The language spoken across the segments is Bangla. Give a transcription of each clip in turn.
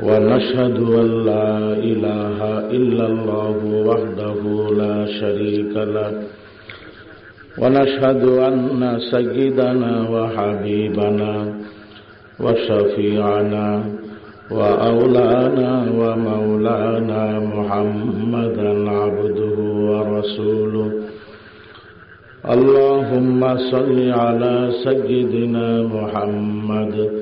ونشهد أن لا إله إلا الله وحده لا شريك له. ونشهد أن سيدنا وحبيبنا وشفيعنا وأولانا ومولانا محمدا عبده ورسوله. اللهم صل على سيدنا محمد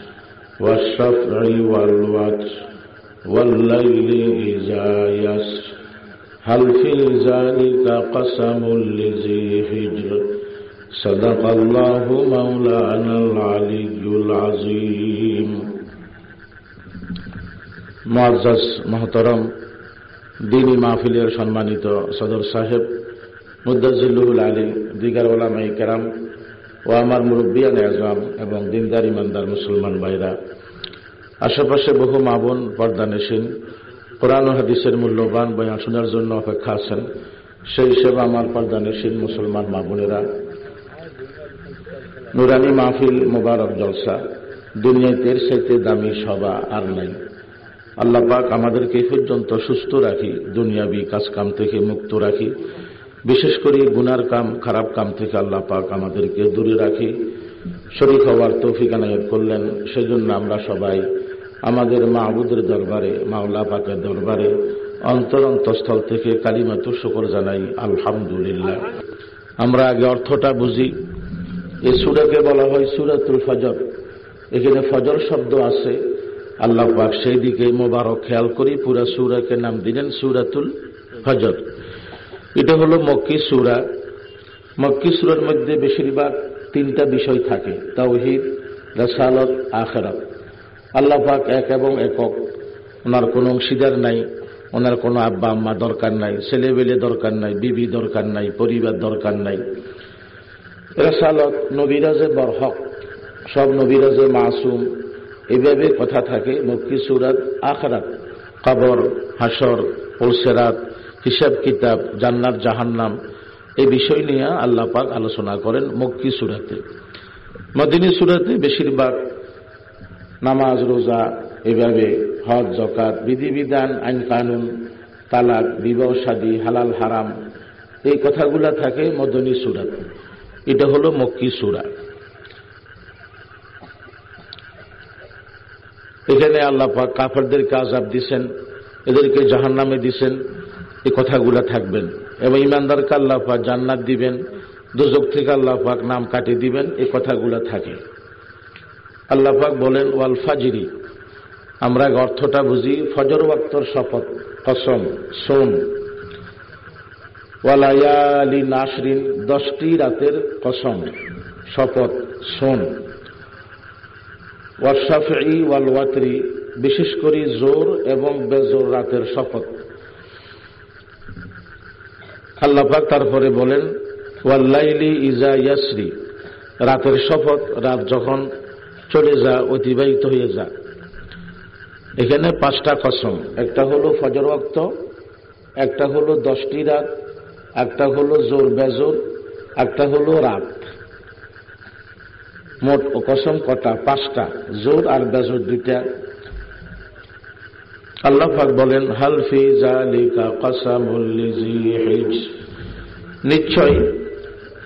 والشفع والوتر والليل إذا يسر هل في ذلك قسم لذي حجر صدق الله مولانا العلي العظيم معزز محترم দিনী মাহফিলের সম্মানিত সদর সাহেব মুদাজিল্লুল আলী দিগার ওলামাই কেরাম ও আমার মুরব্বিয়ান আজম এবং দিনদার ইমানদার মুসলমান ভাইরা। আশেপাশে বহু মাবন পর্দানেসীন কোরআন হাদিসের মূল্যবান বয়ান শোনার জন্য অপেক্ষা আছেন। সেই হিসেবে আমার পর্দানেসীন মুসলমান মাবনেরা নুরানি মাহফিল মুবারক জলসা। দুনিয়াতে সাইতে দামি সভা আর নাই। আল্লাহ পাক আমাদেরকে পর্যন্ত সুস্থ রাখি, দুনিয়াবি কাজকাম থেকে মুক্ত রাখি। বিশেষ করে গুনার কাম, খারাপ কাম থেকে আল্লাহ পাক আমাদেরকে দূরে রাখি। শরীর হওয়ার তৌফিক করলেন। সেজন্য আমরা সবাই আমাদের মাহবুদের দরবারে, মাওলা পাকের দরবারে অন্তর অন্তঃস্থল থেকে কালিমাত শুকর জানাই, আলহামদুলিল্লাহ। আমরা আগে অর্থটা বুঝি। এই সুরাকে বলা হয় সুরাতুল ফজর। এখানে ফজর শব্দ আছে। আল্লাহ পাক সেই দিকে মোবারক খেয়াল করি, পুরা সুরাকে নাম দিলেন সুরাতুল ফজর। এটা হলো মক্কি সুরা। মক্কি সুরার মধ্যে বেশিরভাগ তিনটা বিষয় থাকে, তাওহিদ, রসালত, আখরাত। আল্লাহ পাক এক এবং একক। ওনার কোনো অংশীদার নাই, ওনার কোনো আব্বা আম্মা দরকার নাই ছেলে বেলে দরকার নাই, বিবি দরকার নাই, পরিবার দরকার নাই। রসালত, নবিরাজে বরহক, সব নবিরাজে মাসুম। এইভাবে কথা থাকে মক্কি সুরাত আখরাত। কবর হাসর ওলসেরাত হিসাব কিতাব, জান্নাত, জাহান্নাম, এই বিষয় নিয়ে আল্লাহ পাক আলোচনা করেন মক্কি সুরাতে। মদিনী সুরাতে বেশিরভাগ নামাজ, রোজা, এভাবে হজ জকাত বিধিবিধান, আইন কানুন, তালাক, বিবাহ সাদী, হালাল, হারাম, এই কথাগুলা থাকে মদনী সুরাতে। এটা হলো মক্কি সুরা। এখানে আল্লাহ পাক কাফারদেরকে আজাব দিছেন, এদেরকে জাহান নামে দিছেন এই কথাগুলা থাকবেন। এবং ইমানদারকে আল্লাহ পাক জান্নাত দিবেন, দুজক থেকে আল্লাহ পাক নাম কাটিয়ে দিবেন, এই কথাগুলা থাকে। আল্লাহ পাক বলেন, ওয়াল ফাজিরি আমরা অর্থটা বুঝি, ফজর ওয়াক্তর শপথ, কসম, সোম। ওয়ালায়ালি নাসরিন দশটি রাতের কসম, শপথ, সোম। ওয়াশাফি ওয়াল ওয়াতরি বিশেষ করে জোর এবং বেজোর রাতের শপথ। আল্লাপাক তারপরে বলেন, ওয়াল্লাইলি ইজা ইয়াসরি। রাতের শপথ, রাত যখন চলে যা, অতিবাহিত হয়ে যা। এখানে পাঁচটা কসম। একটা হলো ফজর ওক্ত একটা হলো দশটি রাত, একটা হলো জোর বেজোর, একটা হলো রাত। মোট কসম কটা? পাঁচটা। জোর আর বেজোর দুইটা। আল্লাহ পাক বলেন হালফি জালিকা কাসামুল লিজি হিজ? নিশ্চয়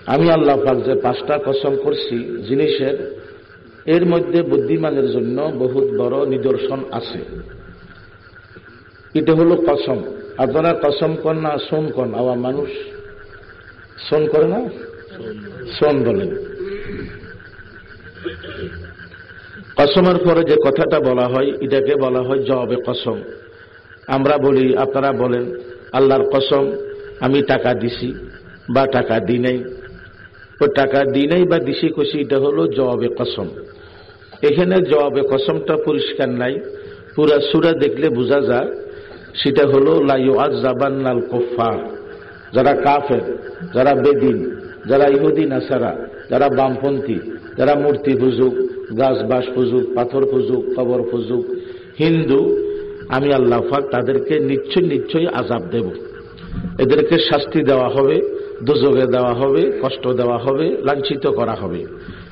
আমি আল্লাহ পাক যে পাঁচটা কসম করছি, জিনিসের, এর মধ্যে বুদ্ধিমানের জন্য বহুত বড় নিদর্শন আছে। এটা হলো কসম। আপনারা কসম কর না সোন কন? আবার মানুষ সোন করে না? সোন বলেন। কসমের পরে যে কথাটা বলা হয়, এটাকে বলা হয় জবাবে কসম। আমরা বলি, আপনারা বলেন, আল্লাহর কসম, আমি টাকা দিছি বা টাকা দিই নাই। ও টাকা দিই নাই বা দিছি খুশি, এটা হলো জবাবে কসম। এখানে জবাবে কসমটা পরিষ্কার নাই। পুরা সুরা দেখলে বোঝা যায়, সেটা হলো আজ জাবান্নাল কোফার যারা কাফের, যারা বেদিন, যারা ইহুদিন আসারা যারা বামপন্থী, যারা মূর্তি পুজুক গাছ বাস পুজুক পাথর পুজুক কবর পুজুক হিন্দু, আমি আল্লাহ তাদেরকে নিশ্চয় নিশ্চয়ই আজাব দেব। এদেরকে শাস্তি দেওয়া হবে দুযোগে দেওয়া হবে, কষ্ট দেওয়া হবে, লাঞ্ছিত করা হবে।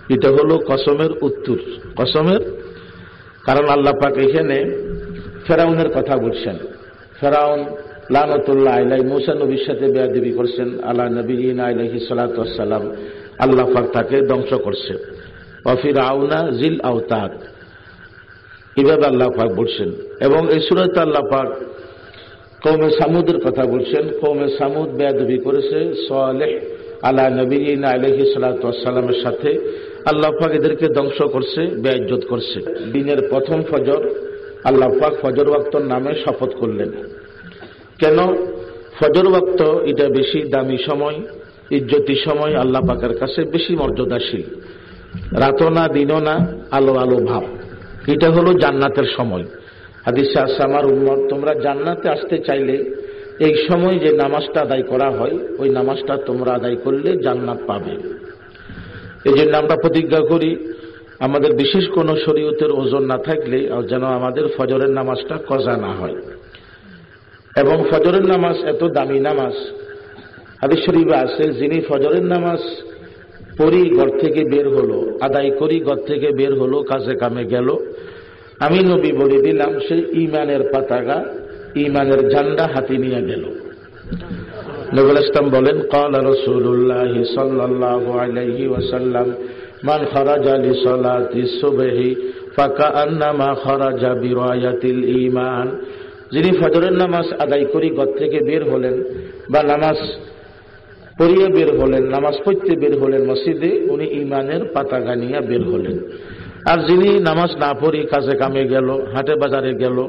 এটা হলো কসমের উত্তর। কসমের? কারণ আল্লাহ পাক এখানে ফেরাউনের কথা বলছেন। ফেরাউন লানতুল্লাহ আলাই মুসা নবীর সাথে বেয়াদেবী করছেন। আল্লাহ নবী আলহি সালাতাম আল্লাহ পাক তাকে ধ্বংস করছে। অফির আউনা জিল আওতাদ এভাবে আল্লাহ পাক বলছেন। এবং এই সুরত আল্লাহ পাক কৌমে সামুদের কথা বলছেন। কৌমে সামুদ বেয়াদবি করেছে সোয়ালেহ আল্লাহ নবীন আলহি সালাতামের সাথে। আল্লাহ পাক এদেরকে ধ্বংস করছে বেয়াজ্জত করছে। দিনের প্রথম ফজর আল্লাহ পাক ফজর ওয়াক্তর নামে শপথ করলেন। কেন? ফজর ওয়াক্ত এটা বেশি দামি সময়, ইজ্জতি সময় আল্লাহ পাকের কাছে বেশি মর্যাদাশীল। রাতও না দিনও না আলো আলো, ভাব। এটা হলো জান্নাতের সময়। হাদিসা আমার উম্মত, তোমরা জান্নাতে আসতে চাইলে এই সময় যে নামাজটা আদায় করা হয়, ওই নামাজটা তোমরা আদায় করলে জান্নাত পাবে। এই জন্য আমরা প্রতিজ্ঞা করি, আমাদের বিশেষ কোন শরীয়তের ওজন না থাকলে যেন আমাদের ফজরের নামাজটা কজা না হয়। এবং ফজরের নামাজ এত দামি নামাজ, হাদিস শরীফে আছে, যিনি ফজরের নামাজ পরি ঘর থেকে বের হলো, আদায় করি ঘর থেকে বের হলো কাজে কামে গেল। আমি নবী বলে দিলাম সে ইমানের পাতাকা ইমানের ঝান্ডা হাতে নিয়ে গেল। নবুল ইসলাম বলেন, কল রসুল্লাহ সাল্লাহ ওসাল্লাম মান খরাজা লি সলাতি সুবেহি পাকা আন্নামা খরাজা বিরায়াতিল ইমান যিনি ফজরের নামাজ আদায় করি, ঘর থেকে বের হলেন, বা নামাজ পড়িয়ে বের হলেন, নামাজ পড়তে বের হলেন মসজিদে, উনি ইমানের পাতাকা নিয়ে বের হলেন। আর যিনি নামাজ না পড়ি কাজে কামে গেল, হাটে বাজারে গেল,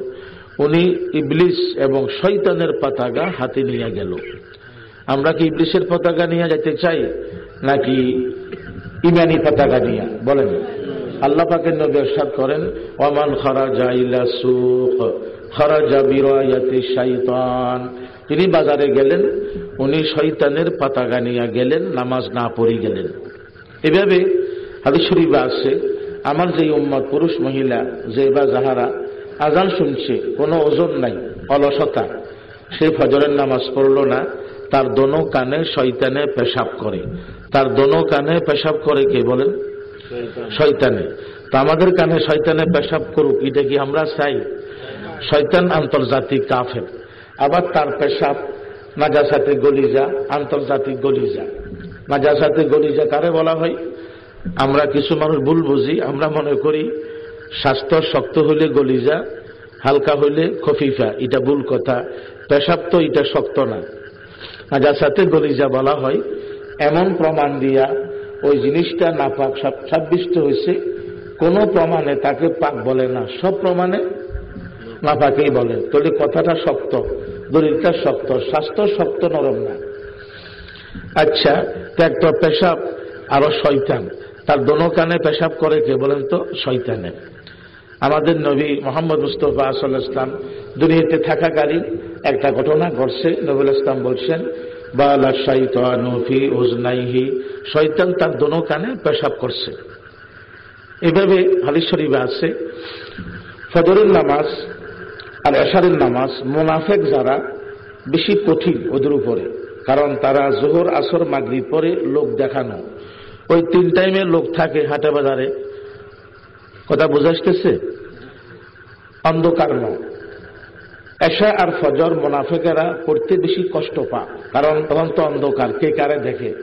উনি ইবলিস এবং শৈতানের পতাকা হাতে নিয়ে গেল। আমরা কি ইবলিসের পতাকা নিয়ে যেতে চাই, নাকি ইমানি পতাকা নিয়ে? বলেন। আল্লাহ পাকের নবী সাদ করেন অমান খরাজা ইলা সুখ, খরাজা বিরায়াতি শাইতান। তিনি বাজারে গেলেন উনি শৈতানের পতাকা নিয়ে গেলেন নামাজ না পড়ি গেলেন। এভাবে হাদিস শরীফে আছে আমার যে উম্মত পুরুষ মহিলা যে বা যাহারা আজান শুনছে কোনো ওজন নাই অলসতা সে ফজরের নামাজ পড়ল না তার দোনো কানে শৈতানে পেশাব করে। তার দোনো কানে পেশাব করে কে বলেন? শৈতানে তো আমাদের কানে শৈতানে পেশাব করুক এটা কি আমরা চাই? শৈতান আন্তর্জাতিক কাফের। আবার তার পেশাব নাজাসাতে গলিজা, আন্তর্জাতিক গলিজা। নাজাসাতে গলিজা কারে বলা হয়? আমরা কিছু মানুষ ভুল বুঝি, আমরা মনে করি স্বাস্থ্য শক্ত হইলে গলিজা, হালকা হইলে খফিফা, এটা ভুল কথা। পেশাব তো এটা শক্ত না। সাথে গলিজা বলা হয়, এমন প্রমাণ দিয়া ওই জিনিসটা না পাক সাব্যস্ত হয়েছে কোন প্রমাণে তাকে পাক বলে না, সব প্রমাণে না পাকেই বলে। তাহলে কথাটা শক্ত। দলিলটা শক্ত, স্বাস্থ্য শক্ত নরম না। আচ্ছা একটা পেশাব আরও শয়তান। তার দোনো কানে পেশাব করে কে বলেন তো? শৈতানে আমাদের নবী মোহাম্মদ মুস্তফা আসল ইসলাম দুনিয়াতে থাকাকালীন একটা ঘটনা ঘটছে। নবুল ইসলাম বলছেন, বালা শৈতানুফি উজনাইহি। শৈতান তার দোনো কানে পেশাব করছে। এভাবে হালিশ শরীফে আছে, ফজরের নামাজ আর এশারের নামাজ মোনাফেক যারা, বেশি কঠিন ওদের উপরে। কারণ তারা জোহর, আসর মাগরি পরে লোক দেখানো। ওই তিন টাইমে লোক থাকে হাটে বাজারে। কথা বুঝাইতেছে অন্ধকার নয় এশা আর ফজর মোনাফেকেরা পড়তে বেশি কষ্ট পা কারণ তখন তো অন্ধকার, কে কারে দেখে?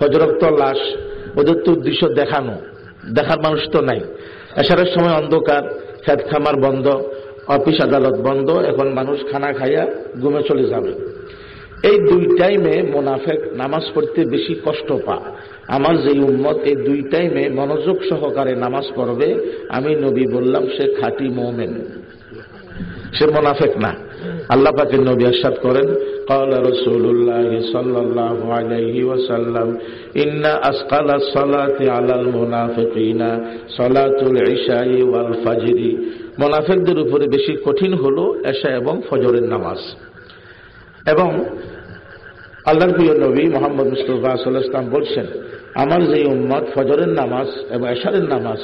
ফজরক লাশ, ওদের তো উদ্দেশ্য দেখানো। দেখার মানুষ তো নাই। এশারের সময় অন্ধকার, খেত খামার বন্ধ অফিস আদালত বন্ধ এখন মানুষ খানা খাইয়া ঘুমে চলে যাবে এই দুই টাইমে মোনাফেক নামাজ পড়তে বেশি কষ্ট পা আমার যে উম্মত এই দুই টাইমে মনোযোগ সহকারে নামাজ পড়বে আমি নবী বললাম সে খাঁটি মোমেন সে মোনাফেক না আল্লাহ পাকের নবী আসাদ করেন قال رسول الله صلى الله عليه وسلم إن أسقل الصلاة على المنافقين صلاة العشاء والفجر মোনাফেকদের উপরে বেশি কঠিন হল এশা এবং ফজরের নামাজ। এবং আল্লাহর প্রিয় নবী মোহাম্মদ মুস্তফা সাল্লাহ ইসলাম বলছেন, আমার যে উম্মত ফজরের নামাজ এবং এশারের নামাজ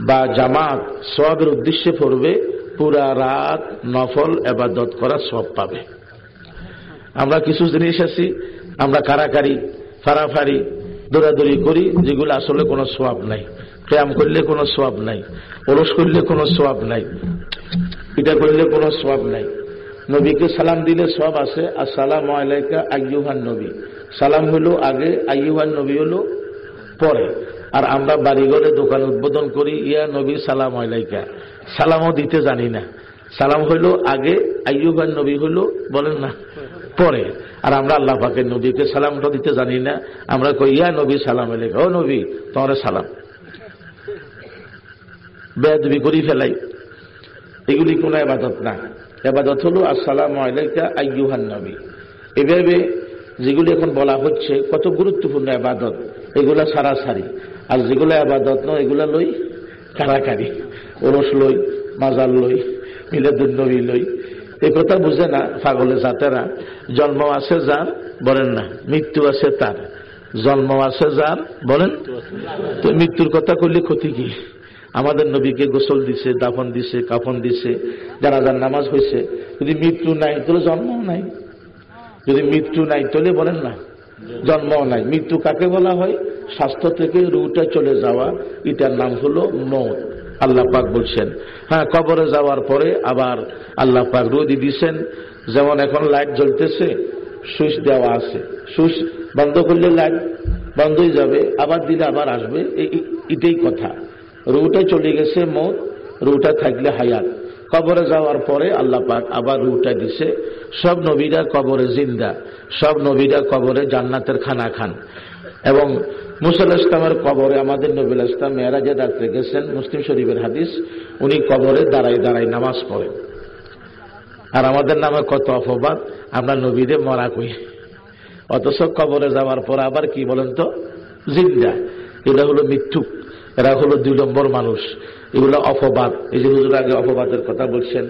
বা জামাত সবের উদ্দেশ্যে পড়বে, পুরা রাত নফল এবাদত করা সব পাবে। আমরা কিছু জিনিস আছি আমরা কারাকারি, ফারাফারি, দৌড়াদৌড়ি করি, যেগুলো আসলে কোনো সোয়াব নাই। ক্যাম করলে কোনো সোয়াব নাই, ওরস করলে কোনো সোয়াব নাই এটা করলে কোনো সোয়াব নাই। নবীকে সালাম দিলে সব আছে আর সালাম আলাইকা আইয়ুহান নবী। সালাম হলো আগে, আইয়ুহান নবী হলো পরে। আর আমরা বাড়িঘরে দোকান উদ্বোধন করি, ইয়া নবী সালাম আলাইকা। সালামও দিতে জানি না। সালাম হইল আগে আইয়ুবান নবী হইল বলেন না, পরে। আর আমরা আল্লাহ পাকের নবীকে সালামটা দিতে জানি না। আমরা কই, ইয়া নবী সালাম আলাইকা, ও নবী, তোমার সালাম। বেদবি করি ফেলাই। এগুলি কোন আবাদত না। আবাদত হলো, আসসালাম আলাইকা আইয়ুহান নবী। এভাবে যেগুলি এখন বলা হচ্ছে, কত গুরুত্বপূর্ণ আবাদত এগুলা সারাসারি আর যেগুলো আবাদত নয়, এগুলা লই কারাকারি ওরস লই, মাজার লই মিলাদুন্নবী লই। এই কথা বুঝে না পাগলে জাতেরা। জন্ম আছে যার, বলেন না, মৃত্যু আছে তার। জন্ম আছে যার, বলেন, তো মৃত্যুর কথা করলে ক্ষতি কি? আমাদের নবীকে গোসল দিছে, দাফন দিছে, কাফন দিছে, যারা যার নামাজ হয়েছে যদি মৃত্যু নাই, তাহলে জন্ম নাই। যদি মৃত্যু নাই, তাহলে বলেন না। জন্ম নাই। মৃত্যু কাকে বলা হয়? স্বাস্থ্য থেকে রুটা চলে যাওয়া। এটার নাম হলো মত। আল্লাহ পাক বলছেন হ্যাঁ কবরে যাওয়ার পরে আবার আল্লাহ পাক রোদি দিছেন। যেমন এখন লাইট জ্বলতেছে, সুইচ দেওয়া আছে। সুইচ বন্ধ করলে লাইট বন্ধই যাবে, আবার দিলে আবার আসবে। এটাই কথা। রুটা চলে গেছে মত, রুটা থাকলে হায়াত। কবরে যাওয়ার পরে আল্লাহ পাক আবার রুটা দিছে। সব নবীরা কবরে জিন্দা, সব নবীরা কবরে জান্নাতের খানা খান। এবং মুসাল ইসলামের কবরে, আমাদের নবীল ইসলাম মেয়েরাজে রাত্রে গেছেন, মুসলিম শরীফের হাদিস, উনি কবরে দাঁড়াই দাঁড়াই নামাজ পড়েন। আর আমাদের নামে কত অপবাদ, আমরা নবীদের মরা কই? অথচ কবরে যাওয়ার পর আবার কি বলেন তো? জিন্দা। এটা হলো মৃত্যুক এরা হলো দুই নম্বর মানুষ। এগুলো অপবাদ। এই যে হুজুর আগে অপবাদের কথা বলছেন।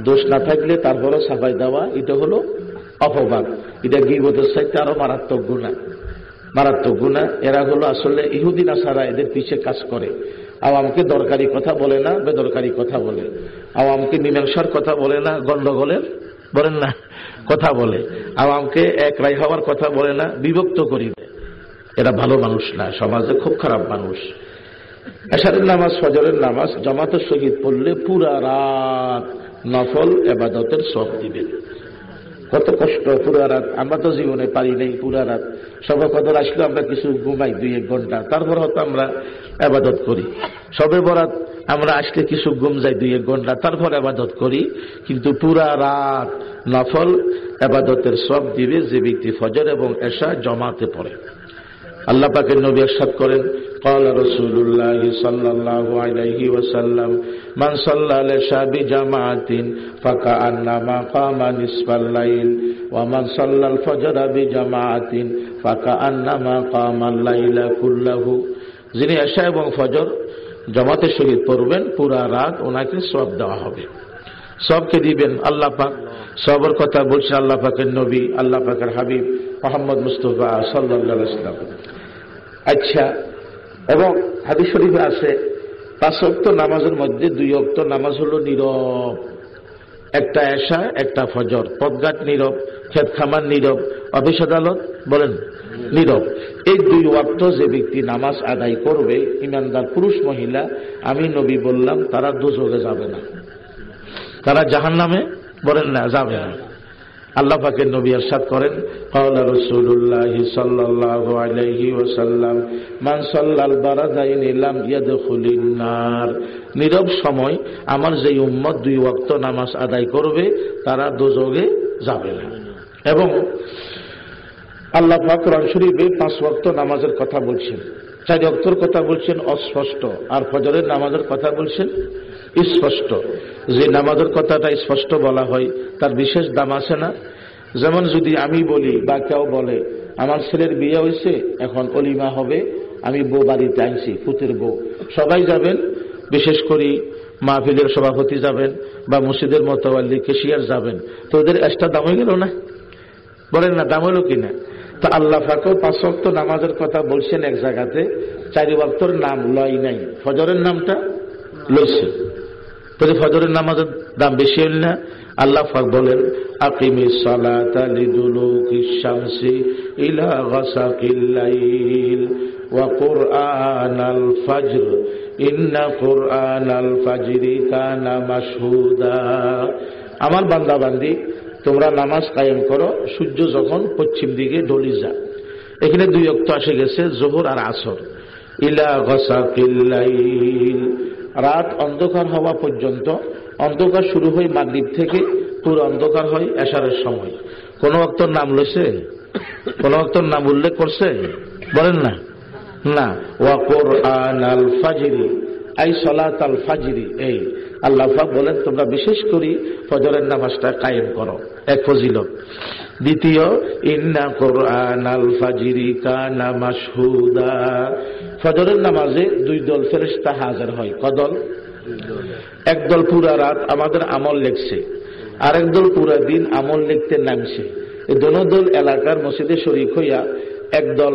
দোষ না থাকলে তারপরও সাফাই দেওয়া, এটা হলো অপবাদ। এটা গিবতের সাইতে আরও মারাত্মক গুণা। মারাত্মক গুণা। এরা হলো আসলে ইহুদিন আসারা এদের পিছিয়ে কাজ করে। আওয়ামকে দরকারি কথা বলে না, বেদরকারি কথা বলে। আওয়ামকে মীমাংসার কথা বলে না, গন্ডগোলের, বলেন না, কথা বলে। আওয়ামকে এক রায় হওয়ার কথা বলে না, বিভক্ত করি। এরা ভালো মানুষ না, সমাজে খুব খারাপ মানুষ। এসারের নামাজ, ফজরের নামাজ, জমাতের সহিত পড়লে পুরা রাত নফল এবাদতের সব দিবেন কত কষ্ট, পুরা রাত। আমরা তো জীবনে পারি নাই পুরা রাত। সবে কদর আসলে, আমরা কিছু ঘুমাই দুই এক ঘণ্টা। তারপর হয়তো আমরা আবাদত করি। সবে বরাত আমরা আসলে কিছু ঘুম যাই দুই এক ঘণ্টা, তারপর আবাদত করি। কিন্তু পুরা রাত নফল আবাদতের সব দিবে যে ব্যক্তি ফজর এবং এশা জমাতে পড়ে। আল্লাহ পাকের নবী আসাদ করেন قال رسول الله صلى الله عليه وسلم من صلى العشاء بجماعة فكأنما قام نصف الليل ومن صلى الفجر بجماعة فكأنما قام الليل كله যিনি এশা এবং ফজর জমাতে শহীদ পড়বেন পুরা রাত ওনাকে সব দেওয়া হবে সবকে দিবেন আল্লাহ পাক সবর কথা বলছেন আল্লাহ পাকের নবী আল্লাহ পাকের হাবিব মোহাম্মদ মুস্তফা সাল্লাহ ইসলাম আচ্ছা এবং হাদিস শরীফে আছে পাঁচ অক্ত নামাজের মধ্যে দুই অক্ত নামাজ হলো নীরব। একটা এশা, একটা ফজর। পদঘাট নীরব খেত খামার নীরব, অফিস আদালত বলেন নীরব। এই দুই ওয়াক্ত যে ব্যক্তি নামাজ আদায় করবে, ইমানদার পুরুষ মহিলা, আমি নবী বললাম, তারা দুযোগে যাবে না। তারা জাহান নামে বলেন না, যাবে না। আল্লাহ নবী আসাদ করেন নার। নীরব সময় আমার যে উম্মত দুই অক্ত নামাজ আদায় করবে, তারা দোজগে যাবে না। এবং আল্লাহ পাক শরীফে পাঁচ ওয়াক্ত নামাজের কথা বলছেন। চার অক্তর কথা বলছেন, অস্পষ্ট। আর ফজরের নামাজের কথা বলছেন স্পষ্ট। যে নামাজের কথাটা স্পষ্ট বলা হয়, তার বিশেষ দাম আছে না? যেমন যদি আমি বলি বা কেউ বলে, আমার ছেলের বিয়ে হয়েছে, এখন অলিমা হবে, আমি বউ বাড়িতে আনছি পুতের বউ। সবাই যাবেন, বিশেষ করে মাহফিলের সভাপতি যাবেন বা মসজিদের মতোয়াল্লি কেশিয়ার যাবেন। তো ওদের এক্সট্রা দাম হয়ে গেল না? বলেন না, দাম হলো কিনা? তা আল্লাহ ফাঁকেও পাঁচ ওয়াক্ত নামাজের কথা বলছেন এক জায়গাতে, চারি ওয়াক্তর নাম লয় নাই। ফজরের নামটা লইছে। বলে ফজরের নামাজের দাম বেশি হল না? আল্লাহ ফাক বলেন, আকিমি ইলা গাসাকিল লাইল আমার বান্দা বান্দি তোমরা নামাজ কায়েম করো, সূর্য যখন পশ্চিম দিকে ডলি যা। এখানে দুই অক্ত আসে গেছে, জোহর আর আসর। ইলা গসাকিল্লাইল রাত অন্ধকার হওয়া পর্যন্ত অন্ধকার শুরু হয় মাগরীব থেকে, পুরো অন্ধকার হয় এশারের সময়। কোন অক্তর নাম লইছে কোন অক্তর নাম উল্লেখ করছে? বলেন না। না। ওয়াকর আল ফাজিরি। আই সলাত আল ফাজিরি। এই। আল্লাহ বলেন, তোমরা বিশেষ করি ফজরের নামাজটা কায়েম করো। এক ফজিলত। দ্বিতীয়, ইন্না কোরআন আল ফাজিরি কানা ফজরের নামাজে দুই দল ফেরেস্তা হাজার হয়। কদল? একদল পুরা রাত আমাদের আমল লেখছে, আরেক দল পুরা দিন আমল লিখতে নামছে। এই দোনো দল এলাকার মসজিদে শরিক হইয়া একদল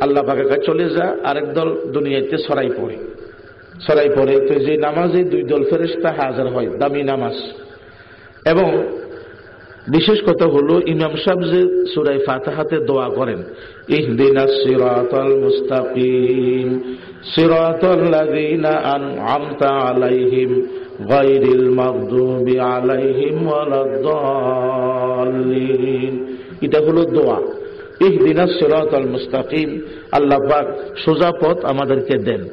আল্লাহ পাকা চলে যা আরেক দল দুনিয়াতে সরাই পড়ে। সরাই পড়ে, তো যে নামাজে দুই দল ফেরেস্তা হাজার হয়, দামি নামাজ। এবং বিশেষ কথা হলো, ইমাম সাহেব যে সুরাই ফাতাহাতে দোয়া করেন, ইহদিনা সিরাতাল মুস্তাকিম, সিরাতাল লাযিনা আন'আমতা আলাইহিম গায়রিল মাগদুবি আলাইহিম ওয়ালাদ-দাল্লিন। এটা হলো দোয়া। ইহদিনা সিরাতাল মুস্তাকিম, আল্লাহ পাক সোজা পথ আমাদেরকে দেন।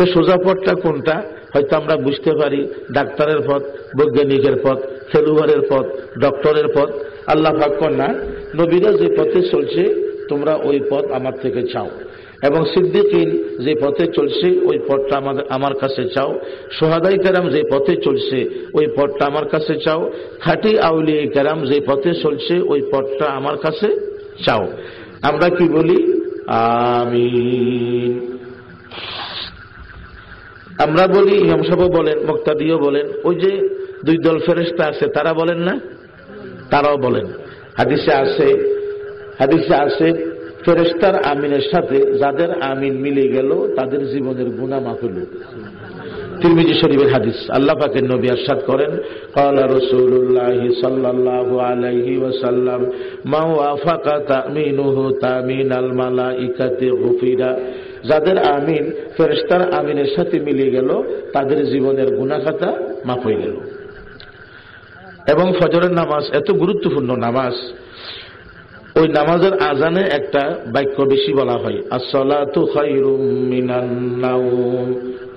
সে সোজা পথটা কোনটা? হয়তো আমরা বুঝতে পারি ডাক্তারের পথ, বৈজ্ঞানিকের পথ খেলুয়ারের পথ, ডক্টরের পথ। আল্লাহ ভাগ্য না, নবীরা যে পথে চলছে, তোমরা ওই পথ আমার থেকে চাও। এবং সিদ্দিকিন যে পথে চলছে, ওই পথটা আমাদের আমার কাছে চাও। সোহাদাই কেরাম যে পথে চলছে, ওই পথটা আমার কাছে চাও। খাটি আউলি কেরাম যে পথে চলছে, ওই পথটা আমার কাছে চাও। আমরা কি বলি? আমিন। আমরা বলি ইমসব বলেন, মক্তাদিও বলেন, ওই যে দুই দল ফেরেস্তা আছে, তারা বলেন না? তারাও বলেন। হাদিসে আছে হাদিসে আছে ফেরেস্তার আমিনের সাথে যাদের আমিন মিলে গেল, তাদের জীবনের গুণা মাফল তিরমিজি শরীফের হাদিস, আল্লাহ পাকের নবী আসাদ করেন, কলা রসুল্লাহি সাল্লাল্লাহু আলাইহি ওয়াসাল্লাম মা ওয়াফাকা তামিনুহু তামিন আল মালাইকাতি গুফিরা যাদের আমিন ফেরেস্তার আমিনের সাথে মিলিয়ে গেল, তাদের জীবনের গুণাখাতা মাফ হয়ে গেল। এবং ফজরের নামাজ এত গুরুত্বপূর্ণ নামাজ। ওই নামাজের আজানে একটা বাক্য বেশি বলা হয়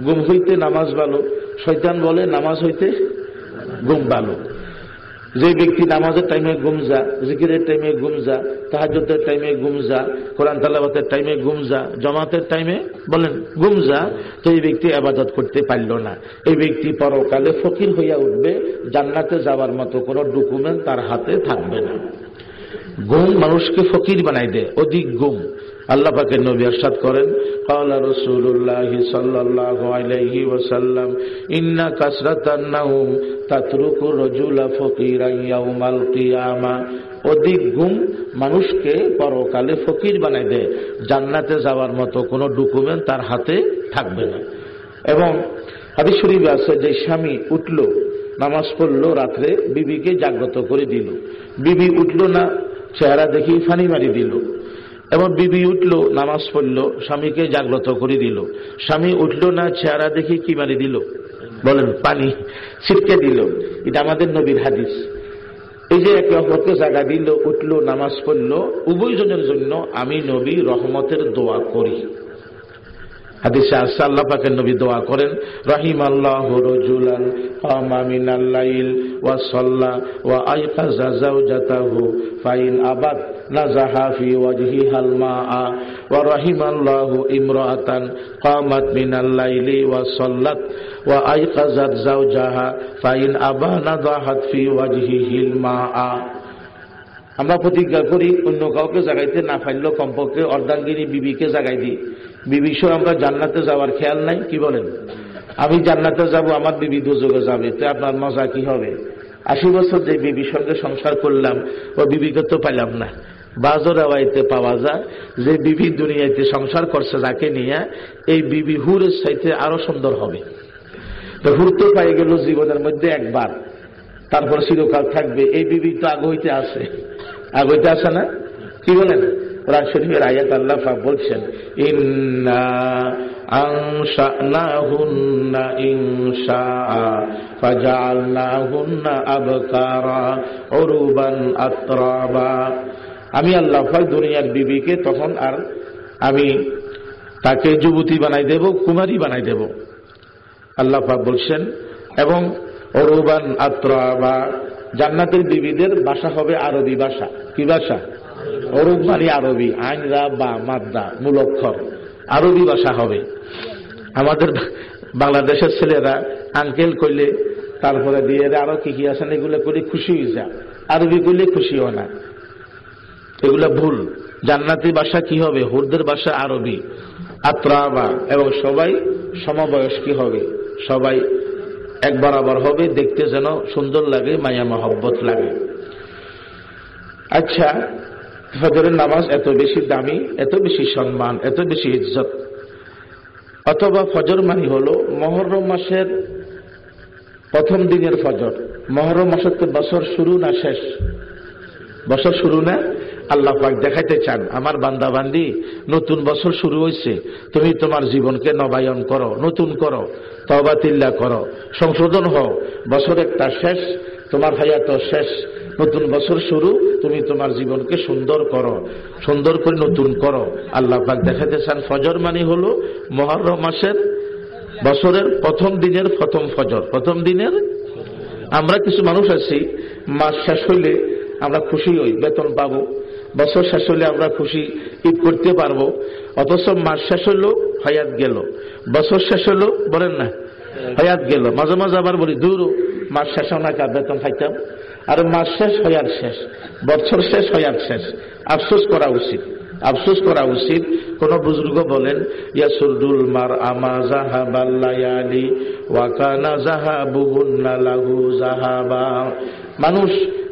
গুম হইতে নামাজ ভালো। শৈতান বলে নামাজ হইতে গুম ভালো। যে ব্যক্তি নামাজের টাইমে গুম যা জিকিরের টাইমে গুম যা তাহাজের টাইমে গুম যা কোরআন তালাবাতের টাইমে গুম যা জমাতের টাইমে বলেন গুম যা তো এই ব্যক্তি আবাদত করতে পারল না। এই ব্যক্তি পরকালে ফকির হইয়া উঠবে, জান্নাতে যাওয়ার মতো কোনো ডকুমেন্ট তার হাতে থাকবে না। গুম মানুষকে ফকির বানাই দেয়, অধিক গুম আল্লাহ পাকের নবী আরশাদ করেন قال رسول الله صلى الله عليه وسلم ان كثرة النوم تترك الرجل فقيرا يوم القيامه অধিক গুম মানুষকে পরকালে ফকির বানাই দেয় জান্নাতে যাওয়ার মতো কোনো ডকুমেন্ট তার হাতে থাকবে না এবং হাদিস শরীফ আছে যে স্বামী উঠল নামাজ পড়লো রাত্রে বিবিকে জাগ্রত করে দিল বিবি উঠল না চেহারা দেখি ফানি মারি দিল এবং বিবি উঠল, নামাজ পড়ল, স্বামীকে জাগ্রত করে দিল। স্বামী উঠল না, চেহারা দেখি কি মারি দিল? বলেন, পানি ছিটকে দিল। এটা আমাদের নবীর হাদিস। এই যে একে অপরকে জায়গা দিল, উঠল, নামাজ পড়ল, উভয়জনের জন্য আমি নবী রহমতের দোয়া করি। হাদিসে আসছে আল্লাহ পাকের নবী দোয়া করেন রাহিম আল্লাহ রজুলান কামা মিনাল লাইল ওয়া সাল্লা ওয়া আইকাজা জাওজাতাহু ফাইন আবাদ নাজাহা ফি ওয়াজহিহাল মাআ ওয়া রাহিম লাইলি ওয়া সাল্লাত ওয়া আইকাজাত জাওজাহা ফাইন আবা নাজাহাত ফি ওয়াজহিহিল মাআ। আমরা প্রতিজ্ঞা করি, অন্য কাউকে জাগাইতে না পারলেও কমপক্ষে অর্ধাঙ্গিনী বিবিকে জাগাই দিই। বিবি সহ আমরা জান্নাতে যাওয়ার খেয়াল নাই, কি বলেন? আমি জান্নাতে যাব, আমার বিবি দুযোগে যাবে, তো আপনার মজা কি হবে? আশি বছর যে বিবির সঙ্গে সংসার করলাম, ও বিবিকে তো পাইলাম না। বাজর আওয়াইতে পাওয়া যায়, যে বিবি দুনিয়াতে সংসার করছে যাকে নিয়ে, এই বিবি হুরের সাইতে আরও সুন্দর হবে। তো হুর তো পাই গেল জীবনের মধ্যে একবার, তারপর চিরকাল থাকবে। এই বিবি তো আগ হইতে আছে আগ হইতে আসে না? কি বলেন? কোরআন শরীফের আয়াত আল্লাহ বলছেন, ইন্না আমি আল্লাহ দুনিয়ার বিবিকে তখন আর আমি তাকে যুবতী বানাই দেব, কুমারী বানাই দেব। আল্লাহ বলছেন, এবং অরুবান আত্রাবা, জান্নাতের বিবিদের ভাষা হবে আরবি ভাষা। কি ভাষা? অরুব মানে আরবি আইনরা বা মাদ্দা, মূলক্ষর। আরবি ভাষা হবে। আমাদের বাংলাদেশের ছেলেরা আঙ্কেল কইলে, তারপরে দিয়ে আরও কি কি আছেন এগুলো করে খুশি হয়ে যা। আরবি করলে খুশি হয় না। এগুলো ভুল। জান্নাতি ভাষা কি হবে? হুরদের ভাষা আরবি। আত্রাবা এবং সবাই সমবয়স্কী হবে। সবাই এক বরাবর হবে, দেখতে যেন সুন্দর লাগে মায়া মহব্বত লাগে। আচ্ছা ফজরের নামাজ এত বেশি দামি, এত বেশি সম্মান, এত বেশি ইজ্জত। অথবা ফজর মানি হল মহরম মাসের প্রথম দিনের ফজর। মহরম মাসের তো বছর শুরু না শেষ? বছর শুরু না? আল্লাহ পাক দেখাইতে চান, আমার বান্দা বান্দি নতুন বছর শুরু হয়েছে তুমি তোমার জীবনকে নবায়ন করো, নতুন করো তবা তিল্লা করো, সংশোধন হও। বছর একটা শেষ, তোমার হায়াত শেষ। নতুন বছর শুরু, তুমি তোমার জীবনকে সুন্দর করো, সুন্দর করে নতুন করো। আল্লাহ পাক দেখাতে চান, ফজর মানে হলো মহরম মাসের বছরের প্রথম দিনের প্রথম ফজর। প্রথম দিনের আমরা কিছু মানুষ আছি, মাস শেষ হইলে আমরা খুশি হই, বেতন পাবো। বছর শেষ হলে আমরা খুশি, ঈদ করতে পারব। অথচ মাস শেষ হলো হয়াত গেল। বছর শেষ হলো বলেন না, হয়াত গেল। মাঝে মাঝে আবার বলি, দূর, মাস শেষ না বেতন খাইতাম আর মাস শেষ হয়ার শেষ, বছর শেষ হয়ার শেষ। আফসোস করা উচিত, আফসোস করা উচিত। কোন বুজুর্গ বলেন ইয়াসুরদুল মার আমা জাহাবাল্লায়ালি ওয়াকানা জাহাবুহুন্না জাহাবা মানুষ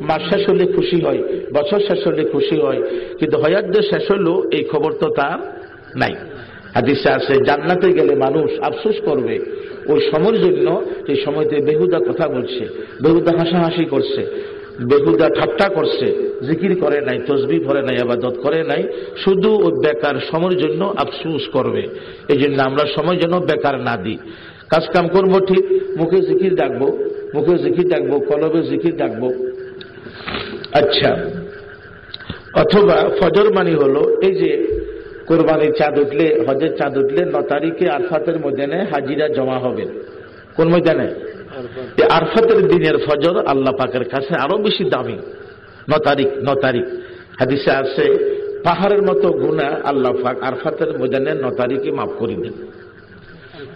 মাস শেষ হলে খুশি হয়, বছর শেষ হলে খুশি হয়, কিন্তু হয়াদ্দ শেষ হলেও এই খবর তো তার নাই। হাদিসে আছে, জান্নাতে গেলে মানুষ আফসোস করবে ওই সময়ের জন্য এই সময়তে বেহুদা কথা বলছে, বেহুদা হাসাহাসি করছে, বেহুদা ঠাট্টা করছে, জিকির করে নাই, তসবি ভরে নাই, আবাদত করে নাই, শুধু ওই বেকার সময়ের জন্য আফসুস করবে। এই জন্য আমরা সময় যেন বেকার না দিই। কাজ কাম করব ঠিক, মুখে জিকির ডাকবো, মুখে জিকির ডাকবো, কলবে জিকির ডাকবো। আচ্ছা অথবা ফজর মানি হলো এই যে কোরবানির চাঁদ উঠলে, হজের চাঁদ উঠলে ন তারিখে আরফাতের ময়দানে হাজিরা জমা হবে। কোন ময়দানে? আরফাতের দিনের ফজর আল্লাহ পাকের কাছে আরও বেশি দামি। ন তারিখ ন তারিখ। হাদিসে আছে, পাহাড়ের মতো গুণা আল্লাহ পাক আরফাতের ময়দানে ন তারিখে মাফ করে দেন।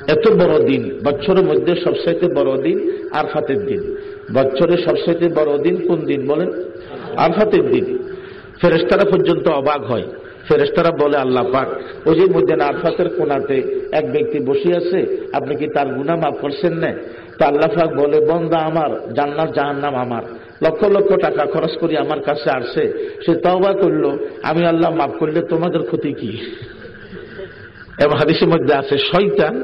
এত বড় দিন, বছরের মধ্যে সবসাইতে বড় দিন আরফাতের দিন। বছরের সবসাইতে বড় দিন কোন দিন বলেন? আরফাতের দিন। ফেরেস্তারা পর্যন্ত অবাক হয়। ফেরেস্তারা বলে, আল্লাহ পাক ওই যে মধ্যে আরফাতের কোনাতে এক ব্যক্তি বসে আছে আপনি কি তার গুণা মাফ করছেন না? তা আল্লাহ পাক বলে, বন্দা আমার, জান্নাত জাহান্নাম আমার। লক্ষ লক্ষ টাকা খরচ করি আমার কাছে আসছে সে তওবা করল, আমি আল্লাহ মাফ করলে তোমাদের ক্ষতি কি? এবং হাদিসের মধ্যে আছে, শয়তান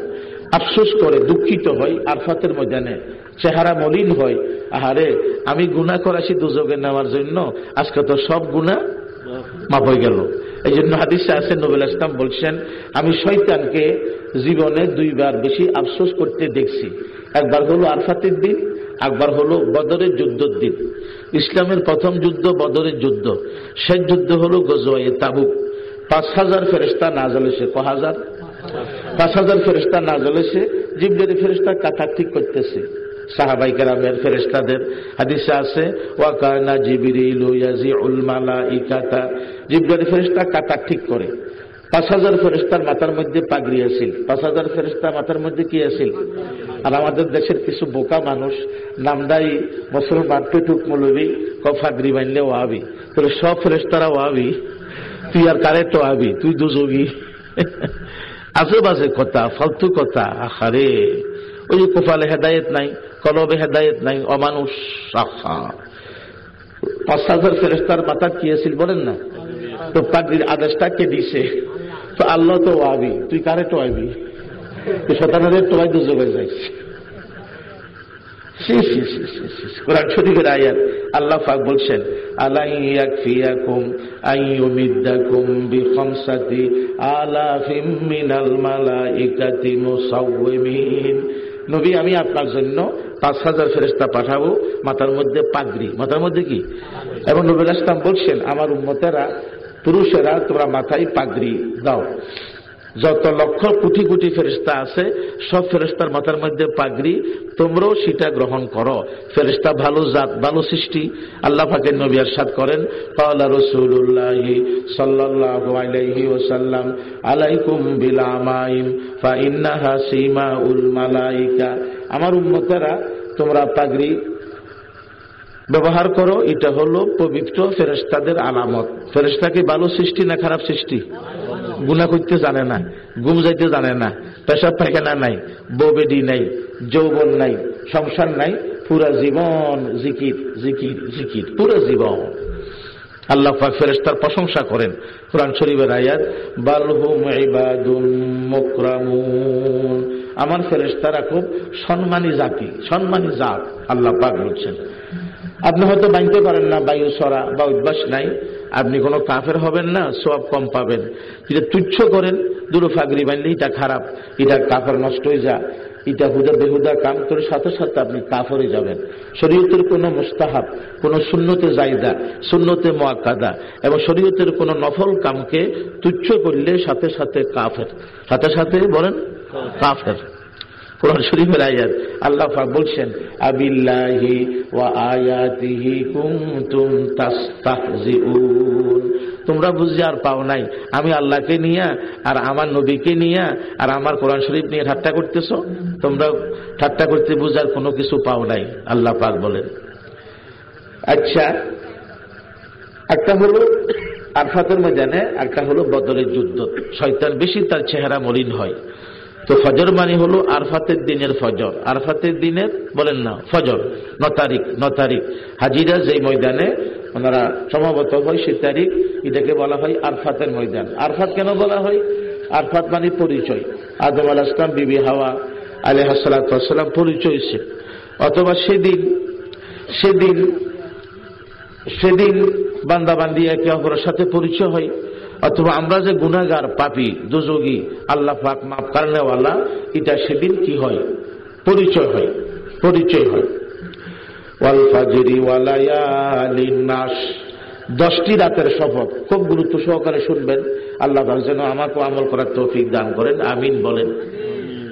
আফসোস করে, দুঃখিত হয় আরফাতের ময়দানে, চেহারা মলিন হয়। আহারে, আমি গুণা করাছি দুযোগে নেওয়ার জন্য, আজকে তো সব গুণা মাপ হয়ে গেল। এই জন্য হাদিসে আছে নবুল ইসলাম বলছেন, আমি শৈতানকে জীবনে দুইবার বেশি আফসোস করতে দেখছি। একবার হলো আরফাতের দিন, একবার হলো বদরের যুদ্ধের দিন। ইসলামের প্রথম যুদ্ধ বদরের যুদ্ধ। শেষ যুদ্ধ হলো গজওয়াই তাবুক। পাঁচ হাজার ফেরেস্তা না জ্বলেছে ক হাজার? পাঁচ হাজার ফেরেস্তা না জ্বলেছে জিবলের ফেরেস্তা কাতা ঠিক করতেছে। সাহাবাই কেরামের ফেরেস্তাদের হাদিসে আছে ওয়াকানা জিবিরিল ইয়াজিউল মালাইকাতা। জিবলের ফেরেস্তা কাতা ঠিক করে। পাঁচ হাজার ফেরেস্তার মাথার মধ্যে পাগড়ি আছিল। পাঁচ হাজার ফেরেস্তা মাথার মধ্যে কি আছিল? আর আমাদের দেশের কিছু বোকা মানুষ, নামদাই মুসলমান পেটুক মৌলবী কফাগরি বানলে ওয়াবি। তাহলে সব ফেরেস্তারা ওয়াবি। তুই আর কারে তো আবি? তুই দুযোগী বাজে কথা, ফালতু কথা। আহারে। ওই যে কোফালে হেদায়েত নাই কলবে হেদায়েত নাই অমানুষ পাঁচ হাজার ফেরেস্তার মাথা কি আছিল বলেন না? তো পাগড়ির আদেশটা কে দিছে? তো আল্লাহ তো আবি তুই কারে তো আবি তুই শতানের তোয়াই দুযোগে যাইস কোরআন শরীফের আয়াত আল্লাহ পাক বলছেন আলাই আইয়ুমিদ্দাকুম বিখামসাতি আলাফিম মিনাল মালাইকাতি মুসাওয়িমিন নবী, আমি আপনার জন্য পাঁচ হাজার ফেরেস্তা পাঠাবো, মাথার মধ্যে পাগড়ি। মাথার মধ্যে কি? এবং নবীল ইসলাম বলছেন, আমার উন্মতেরা পুরুষেরা, তোমরা মাথায় পাগড়ি দাও। যত লক্ষ কোটি কোটি ফেরিস্তা আছে, সব ফেরিস্তার মাথার মধ্যে পাগড়ি, তোমরাও সেটা গ্রহণ করো। ফেরিস্তা ভালো জাত, ভালো সৃষ্টি। আল্লাহ ফাকের নবী আরশাদ করেন পাওলা রসুল্লাহ সাল্লাল্লাহু আলাইহি ওয়াসাল্লাম, আলাইকুম বিল আমাইম ফা ইন্নাহা সিমাউল মালাইকা। আমার উম্মতেরা, তোমরা পাগড়ি ব্যবহার করো, এটা হলো পবিত্র ফেরেস্তাদের আলামত। ফেরেস্তাকে ভালো সৃষ্টি না খারাপ সৃষ্টি? গুণা করতে জানে না গুম যাইতে জানে না, পেশাব পায়খানা নাই বৌবেডি নাই, যৌবন নাই, সংসার নাই, পুরা জীবন জিকির জিকির জিকির, পুরো জীবন। আল্লাহ পাক ফেরেস্তার প্রশংসা করেন। কোরআন শরীফের আয়াত বালহুম ইবাদুম মুকরামুন। আমার ফেরেস্তারা খুব সম্মানী জাতি, সম্মানী জাত, আল্লাহ পাক বলছেন। আপনি হয়তো বাঁধতে পারেন না, বায়ু সরা বা অভ্যাস নাই। আপনি কোনো কাফের হবেন না সব কম পাবেন। যেটা তুচ্ছ করেন, দুটো ফাগরি বানলে এটা খারাপ, এটা কাফের নষ্ট হয়ে যা। এটা হুদা বেহুদা কাম করে সাথে সাথে আপনি কাফরে যাবেন। শরীয়তের কোনো মুস্তাহাব, কোন শূন্যতে জায়দা শূন্যতে মোয়াক্কাদা এবং শরীয়তের কোন নফল কামকে তুচ্ছ করলে সাথে সাথে কাফের। সাথে সাথে বলেন, কাফের। কোরআন শরীফের আয়াত। আল্লাহ বলছেন, আবিল্লাহি ওয়া আয়াতিহি কুনতুম তোমরা বুঝে আর পাও নাই, আমি আল্লাহকে নিয়া আর আমার নবীকে নিয়া আর আমার কোরআন শরীফ নিয়ে ঠাট্টা করতেছো? তোমরা ঠাট্টা করতে বুঝার কোনো কিছু পাও নাই, আল্লাহ পাক বলেন। আচ্ছা একটা হলো আরফাতের ময়দানে, একটা হলো বদলের যুদ্ধ। শয়তান বেশি তার চেহারা মলিন হয়। তো ফজর মানে হলো আরফাতের দিনের ফজর। আরফাতের দিনের বলেন না, ফজর। ন তারিখ ন তারিখ। হাজিরা যে ময়দানে ওনারা সমাবত হয় সে তারিখ এটাকে বলা হয় আরফাতের ময়দান। আরফাত কেন বলা হয়? আরফাত মানে পরিচয়। আদম আল ইসলাম বিবি হাওয়া আলী হাসালাম পরিচয় সে। অথবা সেদিন সেদিন সেদিন বান্দাবান্দি একে অপরের সাথে পরিচয় হয়। অথবা আমরা যে গুনাগার পাপি দুযোগী আল্লাহ পাক মাফ কারণেওয়ালা এটা সেদিন কি হয়? পরিচয় হয়। পরিচয় হয়। দশটি রাতের শপথ। খুব গুরুত্ব সহকারে শুনবেন। আল্লাহ যেন আমাকে আমল করার তৌফিক দান করেন। আমিন বলেন।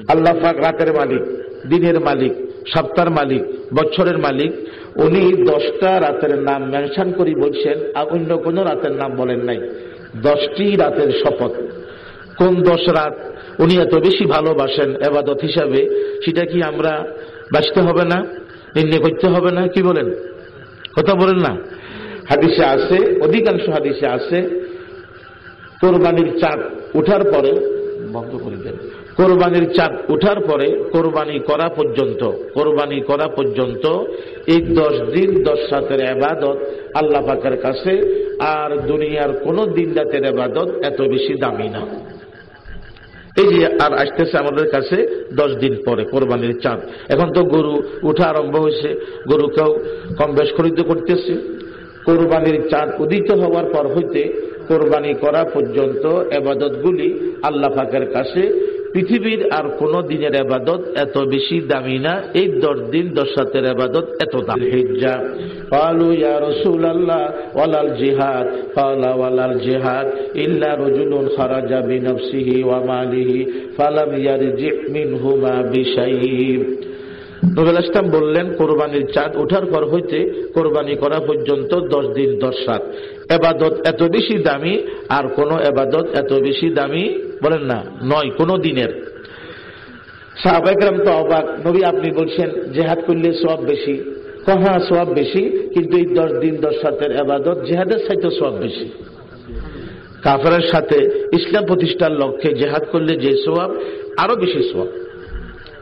আল্লাহ পাক রাতের মালিক, দিনের মালিক, সপ্তাহের মালিক, বছরের মালিক, উনি দশটা রাতের নাম মেনশন করি বলছেন, আর অন্য কোন রাতের নাম বলেন নাই। দশটি রাতের শপথ। কোন দশ রাত? উনি এত বেশি ভালোবাসেন এবাদত হিসাবে, সেটা কি আমরা বাঁচতে হবে না? নির্ণয় করতে হবে না? কি বলেন? কথা বলেন না। হাদিসে আছে, অধিকাংশ হাদিসে আছে, কোরবানির চাঁদ উঠার পরে, বন্ধ করে দেন। কোরবানির চাঁদ উঠার পরে কোরবানি করা পর্যন্ত, কোরবানি করা পর্যন্ত এই দশ দিন, দশ রাতের আবাদত আল্লাহ পাকের কাছে, আর দুনিয়ার কোন দিন রাতের আবাদত এত বেশি দামি না। এই যে আর আসতেছে আমাদের কাছে দশ দিন পরে, কোরবানির চাঁদ। এখন তো গরু উঠা আরম্ভ হয়েছে, গরুকেও কম বেশ খরিদ করতেছে। কোরবানির চাঁদ উদিত হওয়ার পর হইতে কোরবানি করা পর্যন্ত এবাদতগুলি আল্লাহ পাকের কাছে পৃথিবীর আর কোন দিনের আবাদত এত বেশি দামি না এই দশ দিন দশ রাতের আবাদত এত দাম হিজ্জা قالوا يا رسول الله ولا الجهاد قال ولا الجهاد إلا رجل خرج بنفسه وماله فلم يرجع منهما بشيء নবুল ইসলাম বললেন কোরবানির চাঁদ ওঠার পর হইতে কোরবানি করা পর্যন্ত দশ দিন দশ রাত এবাদত এত বেশি দামি আর কোন এবাদত এত বেশি দামি বলেন না, নয়, কোন দিনের। সাহাবাইকরাম তো অবাক। নবী আপনি বলছেন, জেহাদ করলে সব বেশি। কহা সব বেশি? কিন্তু এই দশ দিন, দশ রাতের এবাদত জেহাদের সাথে সব বেশি। কাফের সাথে ইসলাম প্রতিষ্ঠার লক্ষ্যে জেহাদ করলে যে সোয়াব আরও বেশি সোয়াব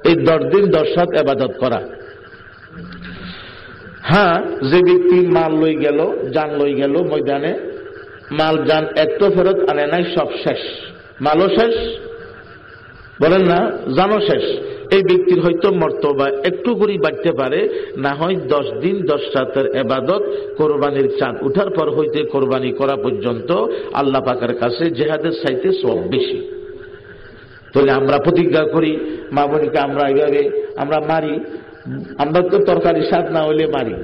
এই দশ দিন, দশ রাত এবাদত করা। হ্যাঁ যে ব্যক্তি মাল লই গেল, যান লই গেল ময়দানে, মাল যান একটু ফেরত আনে নাই, সব শেষ। মালও শেষ, বলেন না জানো শেষ। এই ব্যক্তির হয়তো মর্তবা একটু করে বাড়তে পারে, না হয় দশ দিন, দশ রাতের এবাদত, কোরবানির চাঁদ উঠার পর হইতে কোরবানি করা পর্যন্ত আল্লাহ পাকের কাছে জেহাদের সাইতে সব বেশি। তাহলে আমরা প্রতিজ্ঞা করি, মা বোনকে আমরা এইভাবে আমরা মারি আমরা তো তরকারি স্বাদ না হইলে মারি।